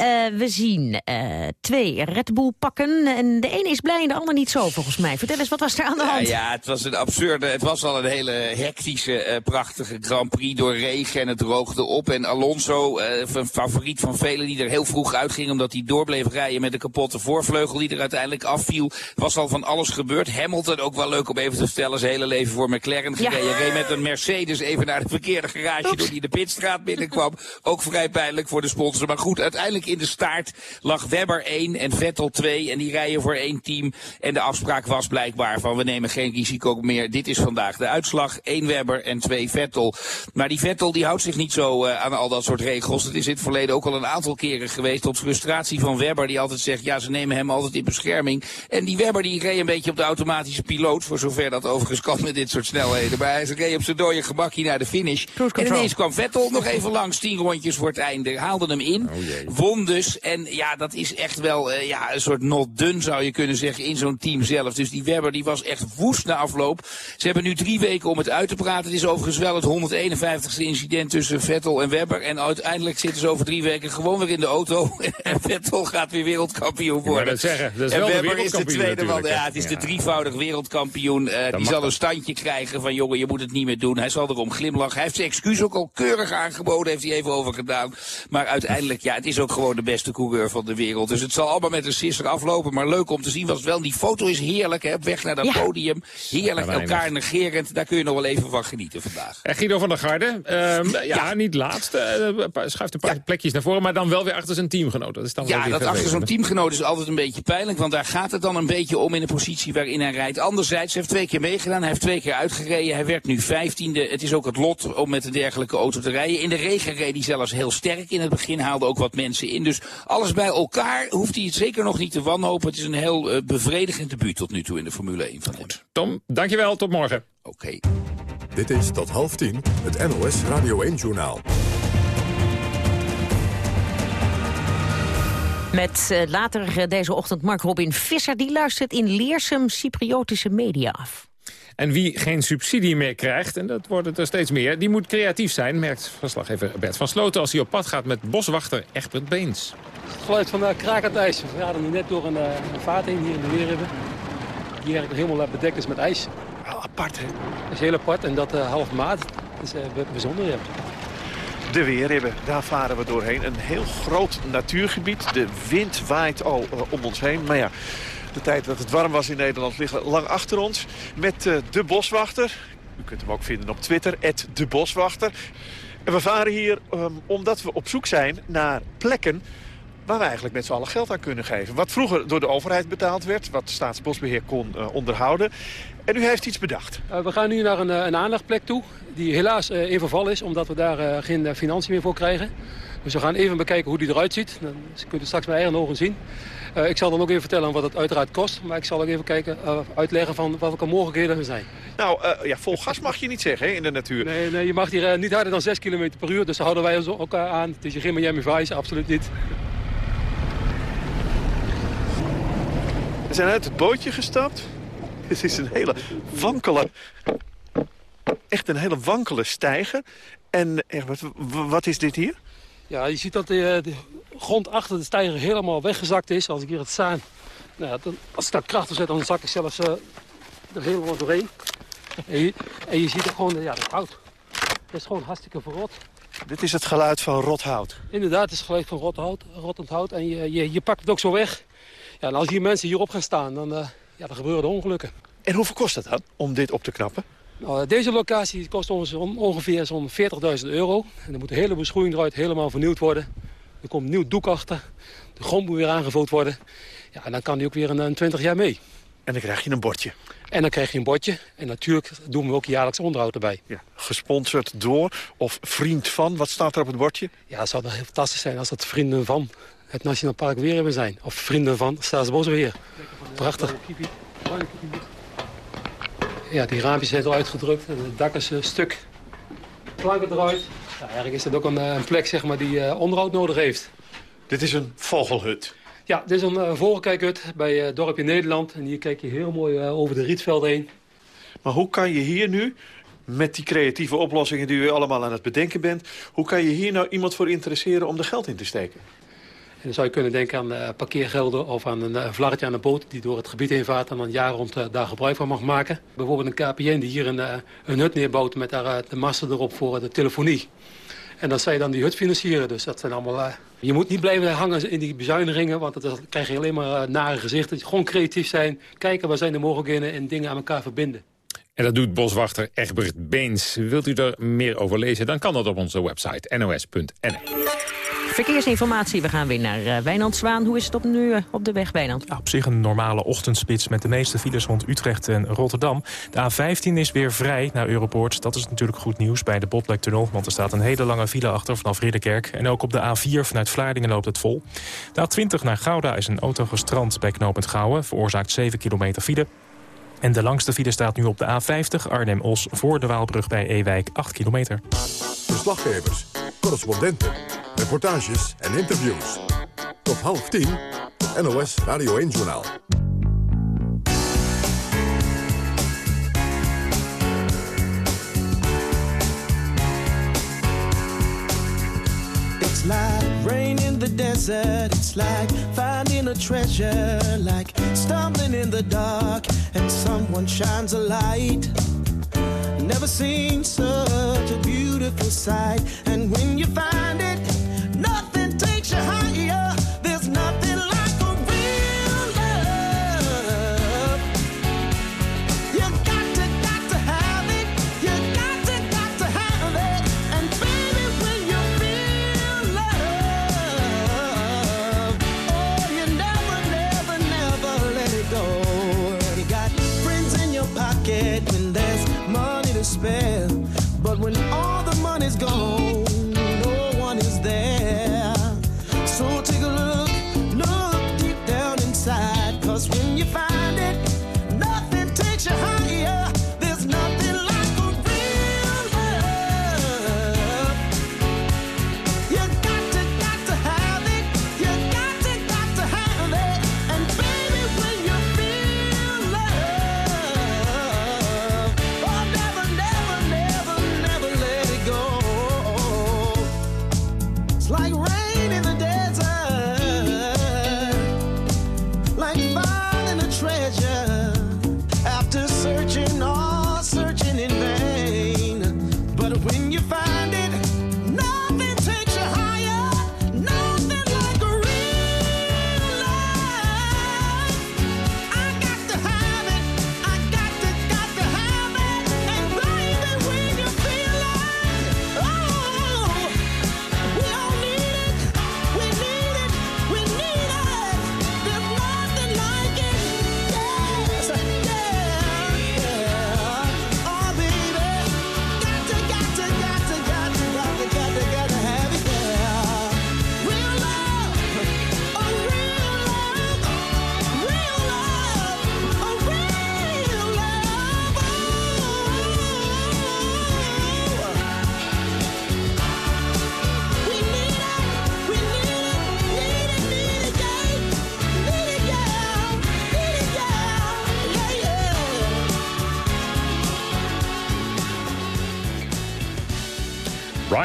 Speaker 15: Uh, we zien uh, twee Red Bull pakken. En de ene is blij en de ander niet zo, volgens mij. Vertel eens, wat was er aan de hand?
Speaker 46: Ja, ja het was een absurde... Het was al een hele hectische, prachtige Grand Prix door regen... en het droogde op. En Alonso, een favoriet van velen die er heel vroeg uitging... omdat hij door bleef rijden met een kapotte voorvleugel... die er uiteindelijk afviel. was al van alles gebeurd. Hamilton ook wel leuk om even te vertellen. Zijn hele leven voor McLaren gereden. Ja. Reed met een Mercedes even naar de verkeerde garage Oeps. door die de pitstraat binnenkwam. Ook vrij pijnlijk voor de sponsor. Maar goed, uiteindelijk in de staart lag Webber 1 en Vettel 2. En die rijden voor één team. En de afspraak was blijkbaar van we nemen geen risico meer. Dit is vandaag de uitslag. 1 Webber en 2 Vettel. Maar die Vettel die houdt zich niet zo uh, aan al dat soort regels. Het is in het verleden ook al een aantal keren geweest. Tot frustratie van Webber die altijd zegt ja ze nemen hem altijd in bescherming. En die Webber die reed een beetje op de automatische piloot voor zover dat overigens kan met dit soort snelheden. Maar hij reed op zijn dode gemakje naar de finish. En ineens kwam Vettel nog even langs, tien rondjes voor het einde. Haalde hem in, oh won dus. En ja, dat is echt wel uh, ja, een soort not done zou je kunnen zeggen in zo'n team zelf. Dus die Webber die was echt woest na afloop. Ze hebben nu drie weken om het uit te praten. Het is overigens wel het 151ste incident tussen Vettel en Webber. En uiteindelijk zitten ze over drie weken gewoon weer in de auto. en Vettel gaat weer wereldkampioen worden.
Speaker 16: Dat zeggen, dat is
Speaker 46: en
Speaker 16: wel
Speaker 46: Webber
Speaker 16: de
Speaker 46: is de tweede
Speaker 16: man.
Speaker 46: Ja, het is ja. de drievoudig wereldkampioen. Uh, die zal een standje krijgen van jongen, je moet het niet meer doen. Hij zal erom glimlachen. Hij heeft zijn excuus ook al keurig aangeboden, heeft hij even over gedaan. Maar uiteindelijk, ja, het is ook gewoon de beste coureur van de wereld. Dus het zal allemaal met een sisser aflopen. Maar leuk om te zien was het wel. Die foto is heerlijk, hè, op weg naar dat ja. podium. Heerlijk, elkaar negerend. Daar kun je nog wel even van genieten vandaag.
Speaker 16: En Guido van der Garde, um, ja, ja, niet laatst. Uh, schuift een paar plekjes naar voren, maar dan wel weer achter zijn teamgenoot. Dat is dan
Speaker 46: ja, dat achter zo'n teamgenoot is altijd een beetje pijnlijk. Want daar gaat het dan een beetje om in de positie waarin hij rijdt. Anderzijds, hij heeft twee keer meegedaan. Hij heeft twee keer uitgereden. Hij werd nu vijftiende. Het is ook het lot om met een dergelijke auto te rijden. In de regen reed hij zelfs heel sterk in het begin. Haalde ook wat mensen in. Dus alles bij elkaar hoeft hij het zeker nog niet te wanhopen. Het is een heel uh, bevredigend debuut tot nu toe in de Formule 1 van hem.
Speaker 16: Tom, dankjewel. Tot morgen.
Speaker 46: Oké. Okay.
Speaker 1: Dit is tot half tien het NOS Radio 1-journaal.
Speaker 15: Met uh, later deze ochtend Mark Robin Visser. Die luistert in Leersum Cypriotische media af.
Speaker 16: En wie geen subsidie meer krijgt, en dat wordt het er steeds meer... die moet creatief zijn, merkt verslaggever Bert van Sloten... als hij op pad gaat met boswachter Egbert Beens.
Speaker 47: Het geluid van uh, krakend ijs. We gaan nu net door een, uh, een heen hier in de Weerribben. Die eigenlijk helemaal bedekt is met ijs.
Speaker 48: Wel apart, hè?
Speaker 47: Dat is heel apart en dat uh, half maat. Dat is bijzonder, ja.
Speaker 48: De Weerribben, daar varen we doorheen. Een heel groot natuurgebied. De wind waait al om ons heen. Maar ja, de tijd dat het warm was in Nederland ligt lang achter ons. Met uh, de boswachter. U kunt hem ook vinden op Twitter, de boswachter. En we varen hier um, omdat we op zoek zijn naar plekken waar we eigenlijk met z'n allen geld aan kunnen geven. Wat vroeger door de overheid betaald werd, wat Staatsbosbeheer kon uh, onderhouden. En u heeft iets bedacht.
Speaker 47: Uh, we gaan nu naar een, een aanlegplek toe, die helaas uh, in verval is, omdat we daar geen financiën meer voor krijgen. Dus we gaan even bekijken hoe die eruit ziet. Dan kunt u straks met eigen ogen zien. Ik zal dan ook even vertellen wat het uiteraard kost. Maar ik zal ook even kijken, uitleggen van welke mogelijkheden er zijn.
Speaker 48: Nou, ja, vol gas mag je niet zeggen hè, in de natuur.
Speaker 47: Nee, nee je mag hier niet harder dan 6 km per uur. Dus daar houden wij ons ook aan. Het is hier geen Miami Vice, absoluut niet.
Speaker 48: We zijn uit het bootje gestapt. Het is een hele wankele... Echt een hele wankele stijger. En wat, wat is dit hier?
Speaker 47: Ja, je ziet dat de, de grond achter de steiger helemaal weggezakt is. Als ik hier het staan, Nou ja, dan, als ik dat krachtig zet, dan zak ik zelfs uh, er helemaal doorheen. En je, en je ziet er gewoon, ja, dat hout. Dat is gewoon hartstikke verrot.
Speaker 48: Dit is het geluid van rot hout.
Speaker 47: Inderdaad, het is het geluid van rot hout, rottend hout. En je, je, je pakt het ook zo weg. Ja, en als hier mensen hierop gaan staan, dan, uh, ja, dan gebeuren er ongelukken.
Speaker 48: En hoeveel kost het dan om dit op te knappen?
Speaker 47: Nou, deze locatie kost ons ongeveer zo'n 40.000 euro. En dan moet de hele beschoeiing eruit helemaal vernieuwd worden. Er komt een nieuw doek achter. De grond moet weer aangevuld worden. Ja, en dan kan die ook weer een, een 20 jaar mee.
Speaker 48: En dan krijg je een bordje.
Speaker 47: En dan krijg je een bordje. En natuurlijk doen we ook jaarlijks onderhoud erbij.
Speaker 48: Ja. Gesponsord door of vriend van. Wat staat er op het bordje?
Speaker 47: Ja, het zou heel fantastisch zijn als dat vrienden van het Nationaal Park weer hebben zijn. Of vrienden van Staatsbosbeheer. Prachtig. Ja, die raampjes zijn eruit gedrukt. En het dak is een stuk. Planken eruit. Ja, eigenlijk is dat ook een, een plek zeg maar, die uh, onderhoud nodig heeft.
Speaker 48: Dit is een vogelhut.
Speaker 47: Ja, dit is een uh, vogelkijkhut bij uh, Dorpje Nederland. En hier kijk je heel mooi uh, over de rietvelden heen.
Speaker 48: Maar hoe kan je hier nu, met die creatieve oplossingen die u allemaal aan het bedenken bent... hoe kan je hier nou iemand voor interesseren om er geld in te steken?
Speaker 47: Dan zou je kunnen denken aan uh, parkeergelden of aan een uh, vlaggetje aan een boot... die door het gebied heen vaart en dan jaar rond uh, daar gebruik van mag maken. Bijvoorbeeld een KPN die hier een, een hut neerbouwt met daar de masten erop voor de telefonie. En dat zij dan die hut financieren. Dus dat zijn allemaal... je moet niet blijven hangen in die bezuinigingen... want dan krijg je alleen maar nare gezichten. Gewoon creatief zijn, kijken waar zijn de mogelijkheden... en dingen aan elkaar verbinden.
Speaker 16: En dat doet boswachter Egbert Beens. Wilt u er meer over lezen, dan kan dat op onze website nos.nl.
Speaker 15: Verkeersinformatie, we gaan weer naar uh, Wijnand Zwaan. Hoe is het op nu uh, op de weg, Wijnand?
Speaker 49: Ja, op zich een normale ochtendspits met de meeste files rond Utrecht en Rotterdam. De A15 is weer vrij naar Europoort. Dat is natuurlijk goed nieuws bij de Botlektunnel... want er staat een hele lange file achter vanaf Ridderkerk. En ook op de A4 vanuit Vlaardingen loopt het vol. De A20 naar Gouda is een auto gestrand bij knooppunt Gouwen... veroorzaakt 7 kilometer file. En de langste file staat nu op de A50 Arnhem-Os... voor de Waalbrug bij Ewijk, 8 kilometer.
Speaker 1: Verslaggevers, correspondenten, reportages en interviews. Tot half tien, NOS Radio 1-journaal.
Speaker 50: It's like rain in the desert. It's like finding a treasure. Like stumbling in the dark and someone shines a light. Never seen such a beautiful sight. And when you find it,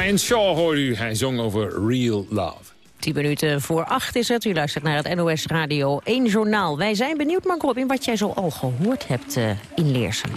Speaker 16: Brian Shaw hoorde u. Hij zong over Real Love.
Speaker 15: 10 minuten voor 8 is het. U luistert naar het NOS Radio 1 Journaal. Wij zijn benieuwd, Mark Robin, wat jij zo al gehoord hebt uh, in Leersum.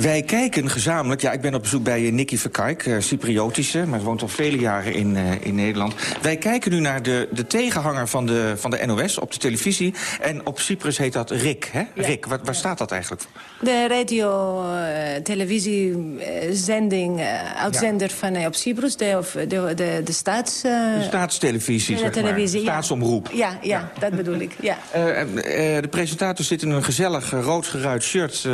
Speaker 32: Wij kijken gezamenlijk, ja, ik ben op bezoek bij uh, Nicky Verkijk, uh, Cypriotische, maar woont al vele jaren in, uh, in Nederland. Wij kijken nu naar de, de tegenhanger van de, van de NOS op de televisie. En op Cyprus heet dat Rick, hè? Ja. Rick, waar, waar staat dat eigenlijk voor?
Speaker 33: De radio-televisiezending, uitzender ja. van op Cyprus, de, of de, de, de staats...
Speaker 32: de staatstelevisie,
Speaker 33: de
Speaker 32: zeg
Speaker 33: televisie,
Speaker 32: maar. Staatsomroep.
Speaker 33: Ja, ja, dat bedoel ik, ja.
Speaker 32: de presentator zit in een gezellig rood geruit shirt,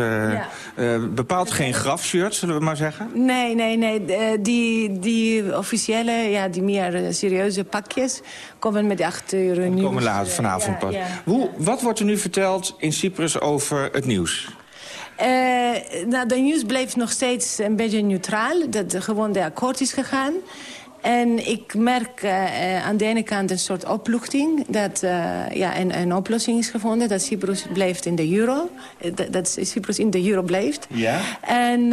Speaker 32: bepaald geen grafshirt, zullen we maar zeggen?
Speaker 33: Nee, nee, nee. Die, die officiële, ja, die meer serieuze pakjes... komen met acht uur nieuws.
Speaker 32: komen later vanavond pas. Ja, ja. Hoe, wat wordt er nu verteld in Cyprus over het nieuws?
Speaker 33: Uh, nou, de nieuws blijft nog steeds een beetje neutraal. Dat gewoon de akkoord is gegaan. En ik merk uh, aan de ene kant een soort opluchting. Dat uh, ja, een, een oplossing is gevonden. Dat Cyprus blijft in de euro. Dat, dat Cyprus in de euro blijft.
Speaker 32: Ja.
Speaker 33: En uh,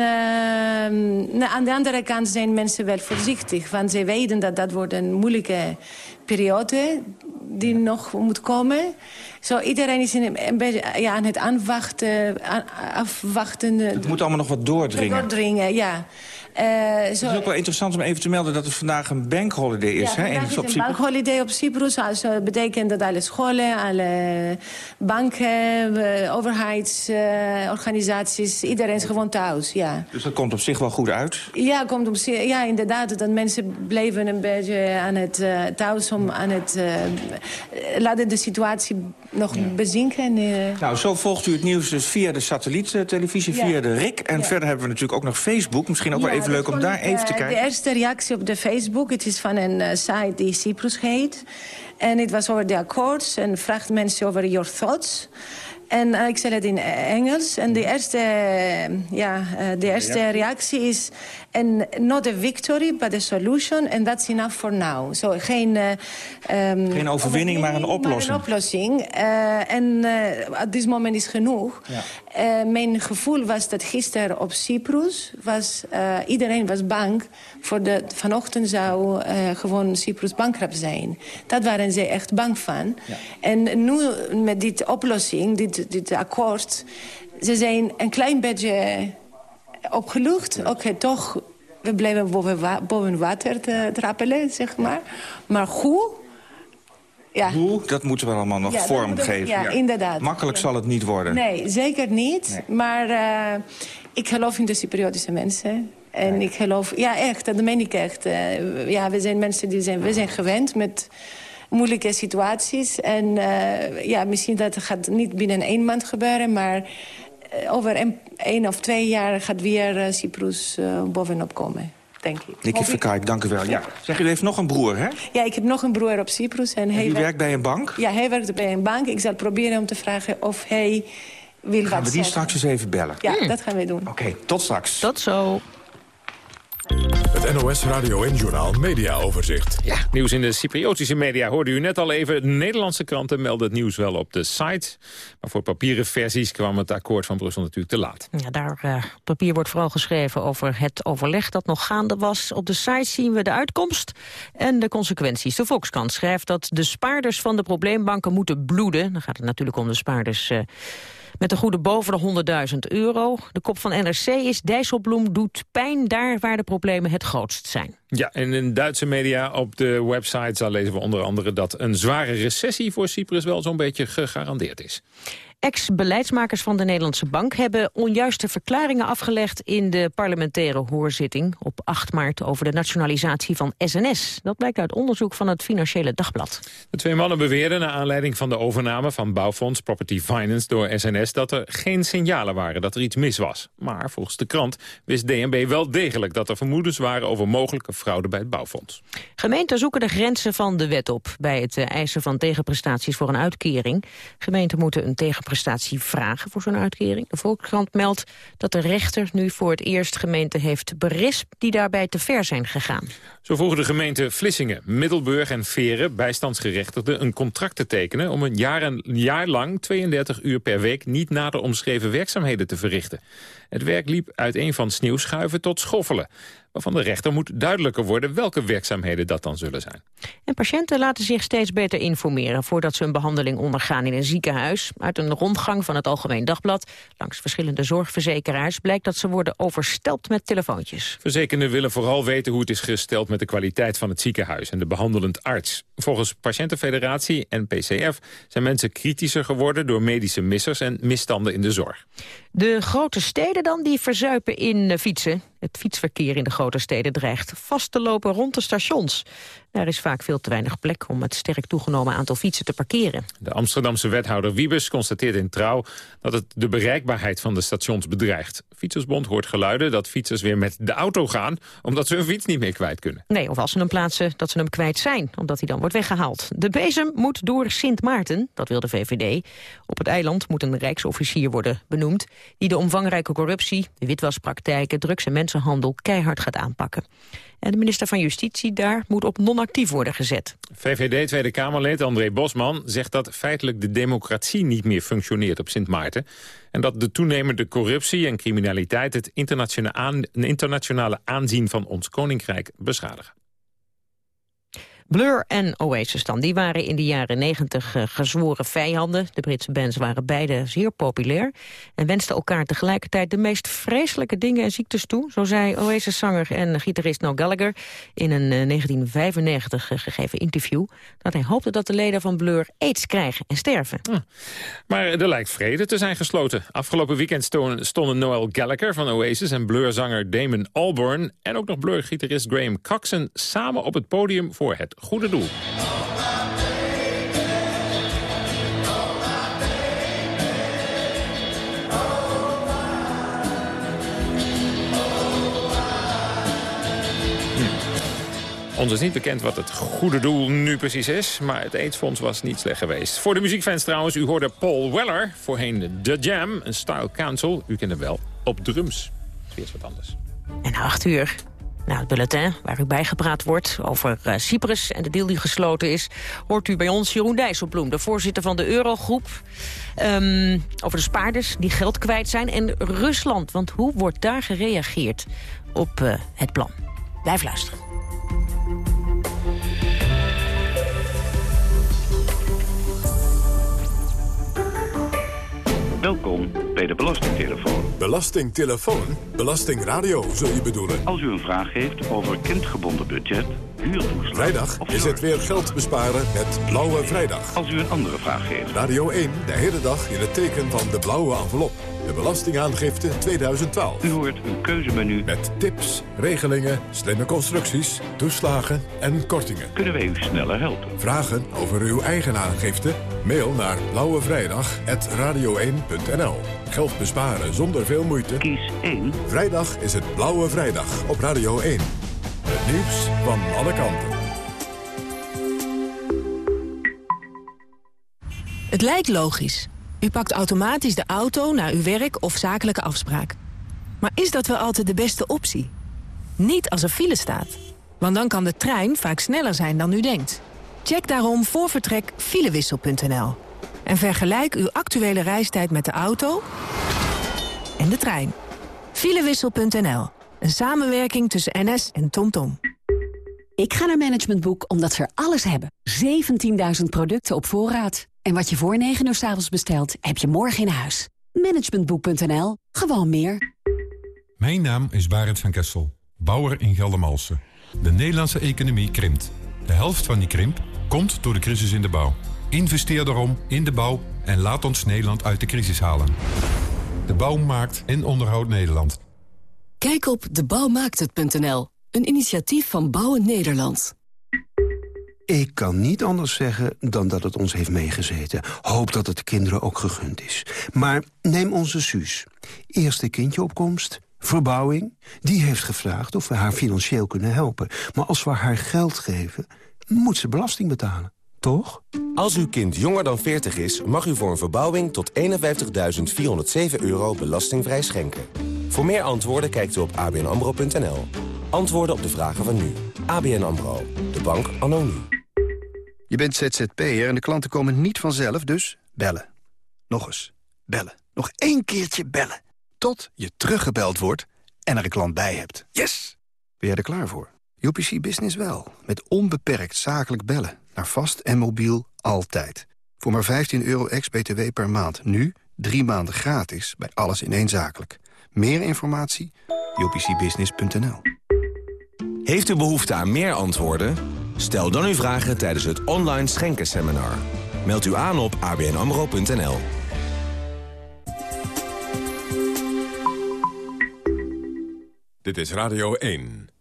Speaker 33: nou, aan de andere kant zijn mensen wel voorzichtig. Want ze weten dat dat wordt een moeilijke periode die nog moet komen. Zo, iedereen is in een, een beetje ja, aan het aanwachten. afwachten.
Speaker 32: Het moet allemaal nog wat doordringen.
Speaker 33: Doordringen, ja.
Speaker 32: Zo... Het is ook wel interessant om even te melden dat het vandaag een bankholiday is.
Speaker 33: Ja,
Speaker 32: hè,
Speaker 33: is op een bankholiday op Cyprus. Dat also, betekent dat alle scholen, alle banken, overheidsorganisaties, uh, iedereen is gewoon thuis. Ja.
Speaker 32: Dus dat komt op zich wel goed uit?
Speaker 33: Ja, komt op zich, ja inderdaad. Dat mensen bleven een beetje aan het thuis om aan het laten de situatie nog ja. bezinken.
Speaker 32: Nou, zo volgt u het nieuws dus via de satelliettelevisie, via de RIK. En verder hebben we natuurlijk ook nog Facebook. Misschien ook wel even leuk om daar even te kijken.
Speaker 33: De eerste reactie op de Facebook, het is van een uh, site die Cyprus heet. En het was over de akkoords en vraagt mensen over your thoughts. En uh, ik zei het in Engels. En de eerste, uh, ja, de eerste reactie is... And not a victory, but a solution. And that's enough for now. So, geen,
Speaker 32: um, geen overwinning, maar een oplossing.
Speaker 33: Maar een oplossing. En at this moment is genoeg. Uh, mijn gevoel was dat gisteren op Cyprus... Was, iedereen was bang voor de... vanochtend zou gewoon Cyprus bankrupt zijn. Dat waren ze echt bang van. Ja. En nu met dit oplossing, dit, dit akkoord... ze zijn een klein beetje opgelucht. Oké, okay, toch, we blijven boven, wa boven water te trappelen, zeg maar. Maar hoe?
Speaker 32: Ja. Hoe? Dat moeten we allemaal nog
Speaker 33: ja,
Speaker 32: vorm geven.
Speaker 33: Ja, inderdaad.
Speaker 32: Makkelijk zal het niet worden.
Speaker 33: Nee, zeker niet. Nee. Maar uh, ik geloof in de Cypriotische mensen. En nee. ik geloof, ja echt, dat meen ik echt. Uh, ja, we zijn mensen die zijn, we zijn gewend met moeilijke situaties. En uh, ja, misschien dat gaat niet binnen één maand gebeuren, maar over één of twee jaar gaat weer Cyprus bovenop komen. Denk ik.
Speaker 32: Nicky Verkijk, dank u wel. Ja. Zeg, u heeft nog een broer, hè?
Speaker 33: Ja, ik heb nog een broer op Cyprus. En,
Speaker 32: en
Speaker 33: hij
Speaker 32: die werkt bij een bank?
Speaker 33: Ja, hij werkt bij een bank. Ik zal proberen om te vragen of hij wil
Speaker 32: gaan
Speaker 33: wat
Speaker 32: we die
Speaker 33: zeggen.
Speaker 32: straks eens even bellen?
Speaker 33: Ja, hmm. dat gaan we doen.
Speaker 32: Oké, okay, tot straks.
Speaker 15: Tot zo.
Speaker 1: Het NOS Radio en Journal Media Overzicht.
Speaker 16: Ja, nieuws in de Cypriotische media hoorde u net al even. De Nederlandse kranten melden het nieuws wel op de site. Maar voor papieren versies kwam het akkoord van Brussel natuurlijk te laat.
Speaker 15: Ja, daar uh, op papier wordt vooral geschreven over het overleg dat nog gaande was. Op de site zien we de uitkomst en de consequenties. De Volkskrant schrijft dat de spaarders van de probleembanken moeten bloeden. Dan gaat het natuurlijk om de spaarders... Uh, met een goede boven de 100.000 euro. De kop van NRC is Dijsselbloem doet pijn daar waar de problemen het grootst zijn.
Speaker 16: Ja, en in Duitse media op de website lezen we onder andere dat een zware recessie voor Cyprus wel zo'n beetje gegarandeerd is.
Speaker 15: Ex-beleidsmakers van de Nederlandse Bank hebben onjuiste verklaringen afgelegd in de parlementaire hoorzitting op 8 maart over de nationalisatie van SNS. Dat blijkt uit onderzoek van het Financiële Dagblad.
Speaker 16: De twee mannen beweerden naar aanleiding van de overname van bouwfonds Property Finance door SNS dat er geen signalen waren dat er iets mis was. Maar volgens de krant wist DNB wel degelijk dat er vermoedens waren over mogelijke fraude bij het bouwfonds.
Speaker 15: Gemeenten zoeken de grenzen van de wet op bij het eisen van tegenprestaties voor een uitkering. Gemeenten moeten een tegenprestatie prestatie vragen voor zo'n uitkering. De Volkskrant meldt dat de rechter nu voor het eerst gemeenten heeft berispt die daarbij te ver zijn gegaan.
Speaker 16: Zo vroegen de gemeenten Vlissingen, Middelburg en Veren bijstandsgerechtigden een contract te tekenen om een jaar, een jaar lang 32 uur per week niet nader omschreven werkzaamheden te verrichten. Het werk liep uiteen van sneeuwschuiven tot schoffelen. waarvan de rechter moet duidelijker worden welke werkzaamheden dat dan zullen zijn.
Speaker 15: En patiënten laten zich steeds beter informeren voordat ze een behandeling ondergaan in een ziekenhuis. Uit een rondgang van het Algemeen Dagblad langs verschillende zorgverzekeraars blijkt dat ze worden overstelpt met telefoontjes.
Speaker 16: Verzekerden willen vooral weten hoe het is gesteld met de kwaliteit van het ziekenhuis en de behandelend arts. Volgens Patiëntenfederatie en PCF zijn mensen kritischer geworden door medische missers en misstanden in de zorg.
Speaker 15: De grote steden dan, die verzuipen in eh, fietsen. Het fietsverkeer in de grote steden dreigt vast te lopen rond de stations. Daar is vaak veel te weinig plek om het sterk toegenomen aantal fietsen te parkeren.
Speaker 16: De Amsterdamse wethouder Wiebes constateert in Trouw dat het de bereikbaarheid van de stations bedreigt. Fietsersbond hoort geluiden dat fietsers weer met de auto gaan omdat ze hun fiets niet meer kwijt kunnen.
Speaker 15: Nee, of als ze hem plaatsen, dat ze hem kwijt zijn, omdat hij dan wordt weggehaald. De bezem moet door Sint Maarten, dat wil de VVD. Op het eiland moet een rijksofficier worden benoemd... die de omvangrijke corruptie, de witwaspraktijken, drugs- en mensenhandel keihard gaat aanpakken. En de minister van Justitie daar moet op non-actief worden gezet.
Speaker 16: VVD Tweede Kamerlid André Bosman zegt dat feitelijk de democratie niet meer functioneert op Sint Maarten. En dat de toenemende corruptie en criminaliteit het internationale aanzien van ons koninkrijk beschadigen.
Speaker 15: Blur en Oasis dan, die waren in de jaren negentig uh, gezworen vijanden. De Britse bands waren beide zeer populair... en wensten elkaar tegelijkertijd de meest vreselijke dingen en ziektes toe. Zo zei Oasis-zanger en gitarist Noel Gallagher... in een uh, 1995 uh, gegeven interview... dat hij hoopte dat de leden van Blur aids krijgen en sterven.
Speaker 16: Ah. Maar er lijkt vrede te zijn gesloten. Afgelopen weekend stonden Noel Gallagher van Oasis... en Blur-zanger Damon Albarn en ook nog Blur-gitarist Graham Coxon... samen op het podium voor het goede doel. Hm. Ons is niet bekend wat het goede doel nu precies is... maar het aidsfonds was niet slecht geweest. Voor de muziekfans trouwens, u hoorde Paul Weller... voorheen The Jam, een style council, u kent hem wel, op drums. Weer wat anders.
Speaker 15: En acht uur nou, het bulletin waar u bijgepraat wordt over uh, Cyprus en de deal die gesloten is... hoort u bij ons Jeroen Dijsselbloem, de voorzitter van de Eurogroep... Um, over de spaarders die geld kwijt zijn en Rusland. Want hoe wordt daar gereageerd op uh, het plan? Blijf luisteren.
Speaker 50: Welkom bij de Belastingtelefoon.
Speaker 1: Belastingtelefoon? Belastingradio zul je bedoelen?
Speaker 50: Als u een vraag heeft over kindgebonden budget, huurtoeslag...
Speaker 1: Vrijdag is het weer geld besparen met Blauwe Vrijdag.
Speaker 50: Als u een andere vraag heeft.
Speaker 1: Radio 1, de hele dag in het teken van de blauwe envelop. De Belastingaangifte 2012.
Speaker 50: U hoort een keuzemenu.
Speaker 1: Met tips, regelingen, slimme constructies, toeslagen en kortingen.
Speaker 50: Kunnen wij u sneller helpen?
Speaker 1: Vragen over uw eigen aangifte? Mail naar blauwevrijdag.radio1.nl Geld besparen zonder veel moeite?
Speaker 50: Kies 1.
Speaker 1: Vrijdag is het Blauwe Vrijdag op Radio 1. Het nieuws van alle kanten.
Speaker 31: Het lijkt logisch. U pakt automatisch de auto naar uw werk of zakelijke afspraak. Maar is dat wel altijd de beste optie? Niet als er file staat. Want dan kan de trein vaak sneller zijn dan u denkt. Check daarom voor vertrek filewissel.nl. En vergelijk uw actuele reistijd met de auto en de trein. Filewissel.nl. Een samenwerking tussen NS en TomTom.
Speaker 14: Ik ga naar Management Boek omdat ze er alles hebben. 17.000 producten op voorraad. En wat je voor 9 uur s avonds bestelt, heb je morgen in huis. Managementboek.nl. Gewoon meer.
Speaker 51: Mijn naam is Barend van Kessel, bouwer in Geldermalsen. De Nederlandse economie krimpt. De helft van die krimp komt door de crisis in de bouw. Investeer daarom in de bouw en laat ons Nederland uit de crisis halen. De bouw maakt en onderhoudt Nederland.
Speaker 14: Kijk op debouwmaakthet.nl. Een initiatief van Bouwen Nederland.
Speaker 35: Ik kan niet anders zeggen dan dat het ons heeft meegezeten. Hoop dat het de kinderen ook gegund is. Maar neem onze Suus. Eerste kindjeopkomst, verbouwing. Die heeft gevraagd of we haar financieel kunnen helpen. Maar als we haar geld geven, moet ze belasting betalen. Toch?
Speaker 42: Als uw kind jonger dan 40 is, mag u voor een verbouwing tot 51.407 euro belastingvrij schenken. Voor meer antwoorden kijkt u op abnamro.nl. Antwoorden op de vragen van nu. ABN AMRO. De bank anno nu.
Speaker 52: Je bent ZZP'er en de klanten komen niet vanzelf, dus bellen. Nog eens. Bellen. Nog één keertje bellen. Tot je teruggebeld wordt en er een klant bij hebt. Yes!
Speaker 35: Ben jij er klaar voor? UPC Business wel. Met onbeperkt zakelijk bellen. Naar vast en mobiel altijd. Voor maar 15 euro ex-BTW per maand. Nu drie maanden gratis bij alles in één zakelijk. Meer informatie? upcbusiness.nl
Speaker 42: Heeft u behoefte aan meer antwoorden? Stel dan uw vragen tijdens het online schenkenseminar. Meld u aan op abnamro.nl.
Speaker 1: Dit is Radio 1.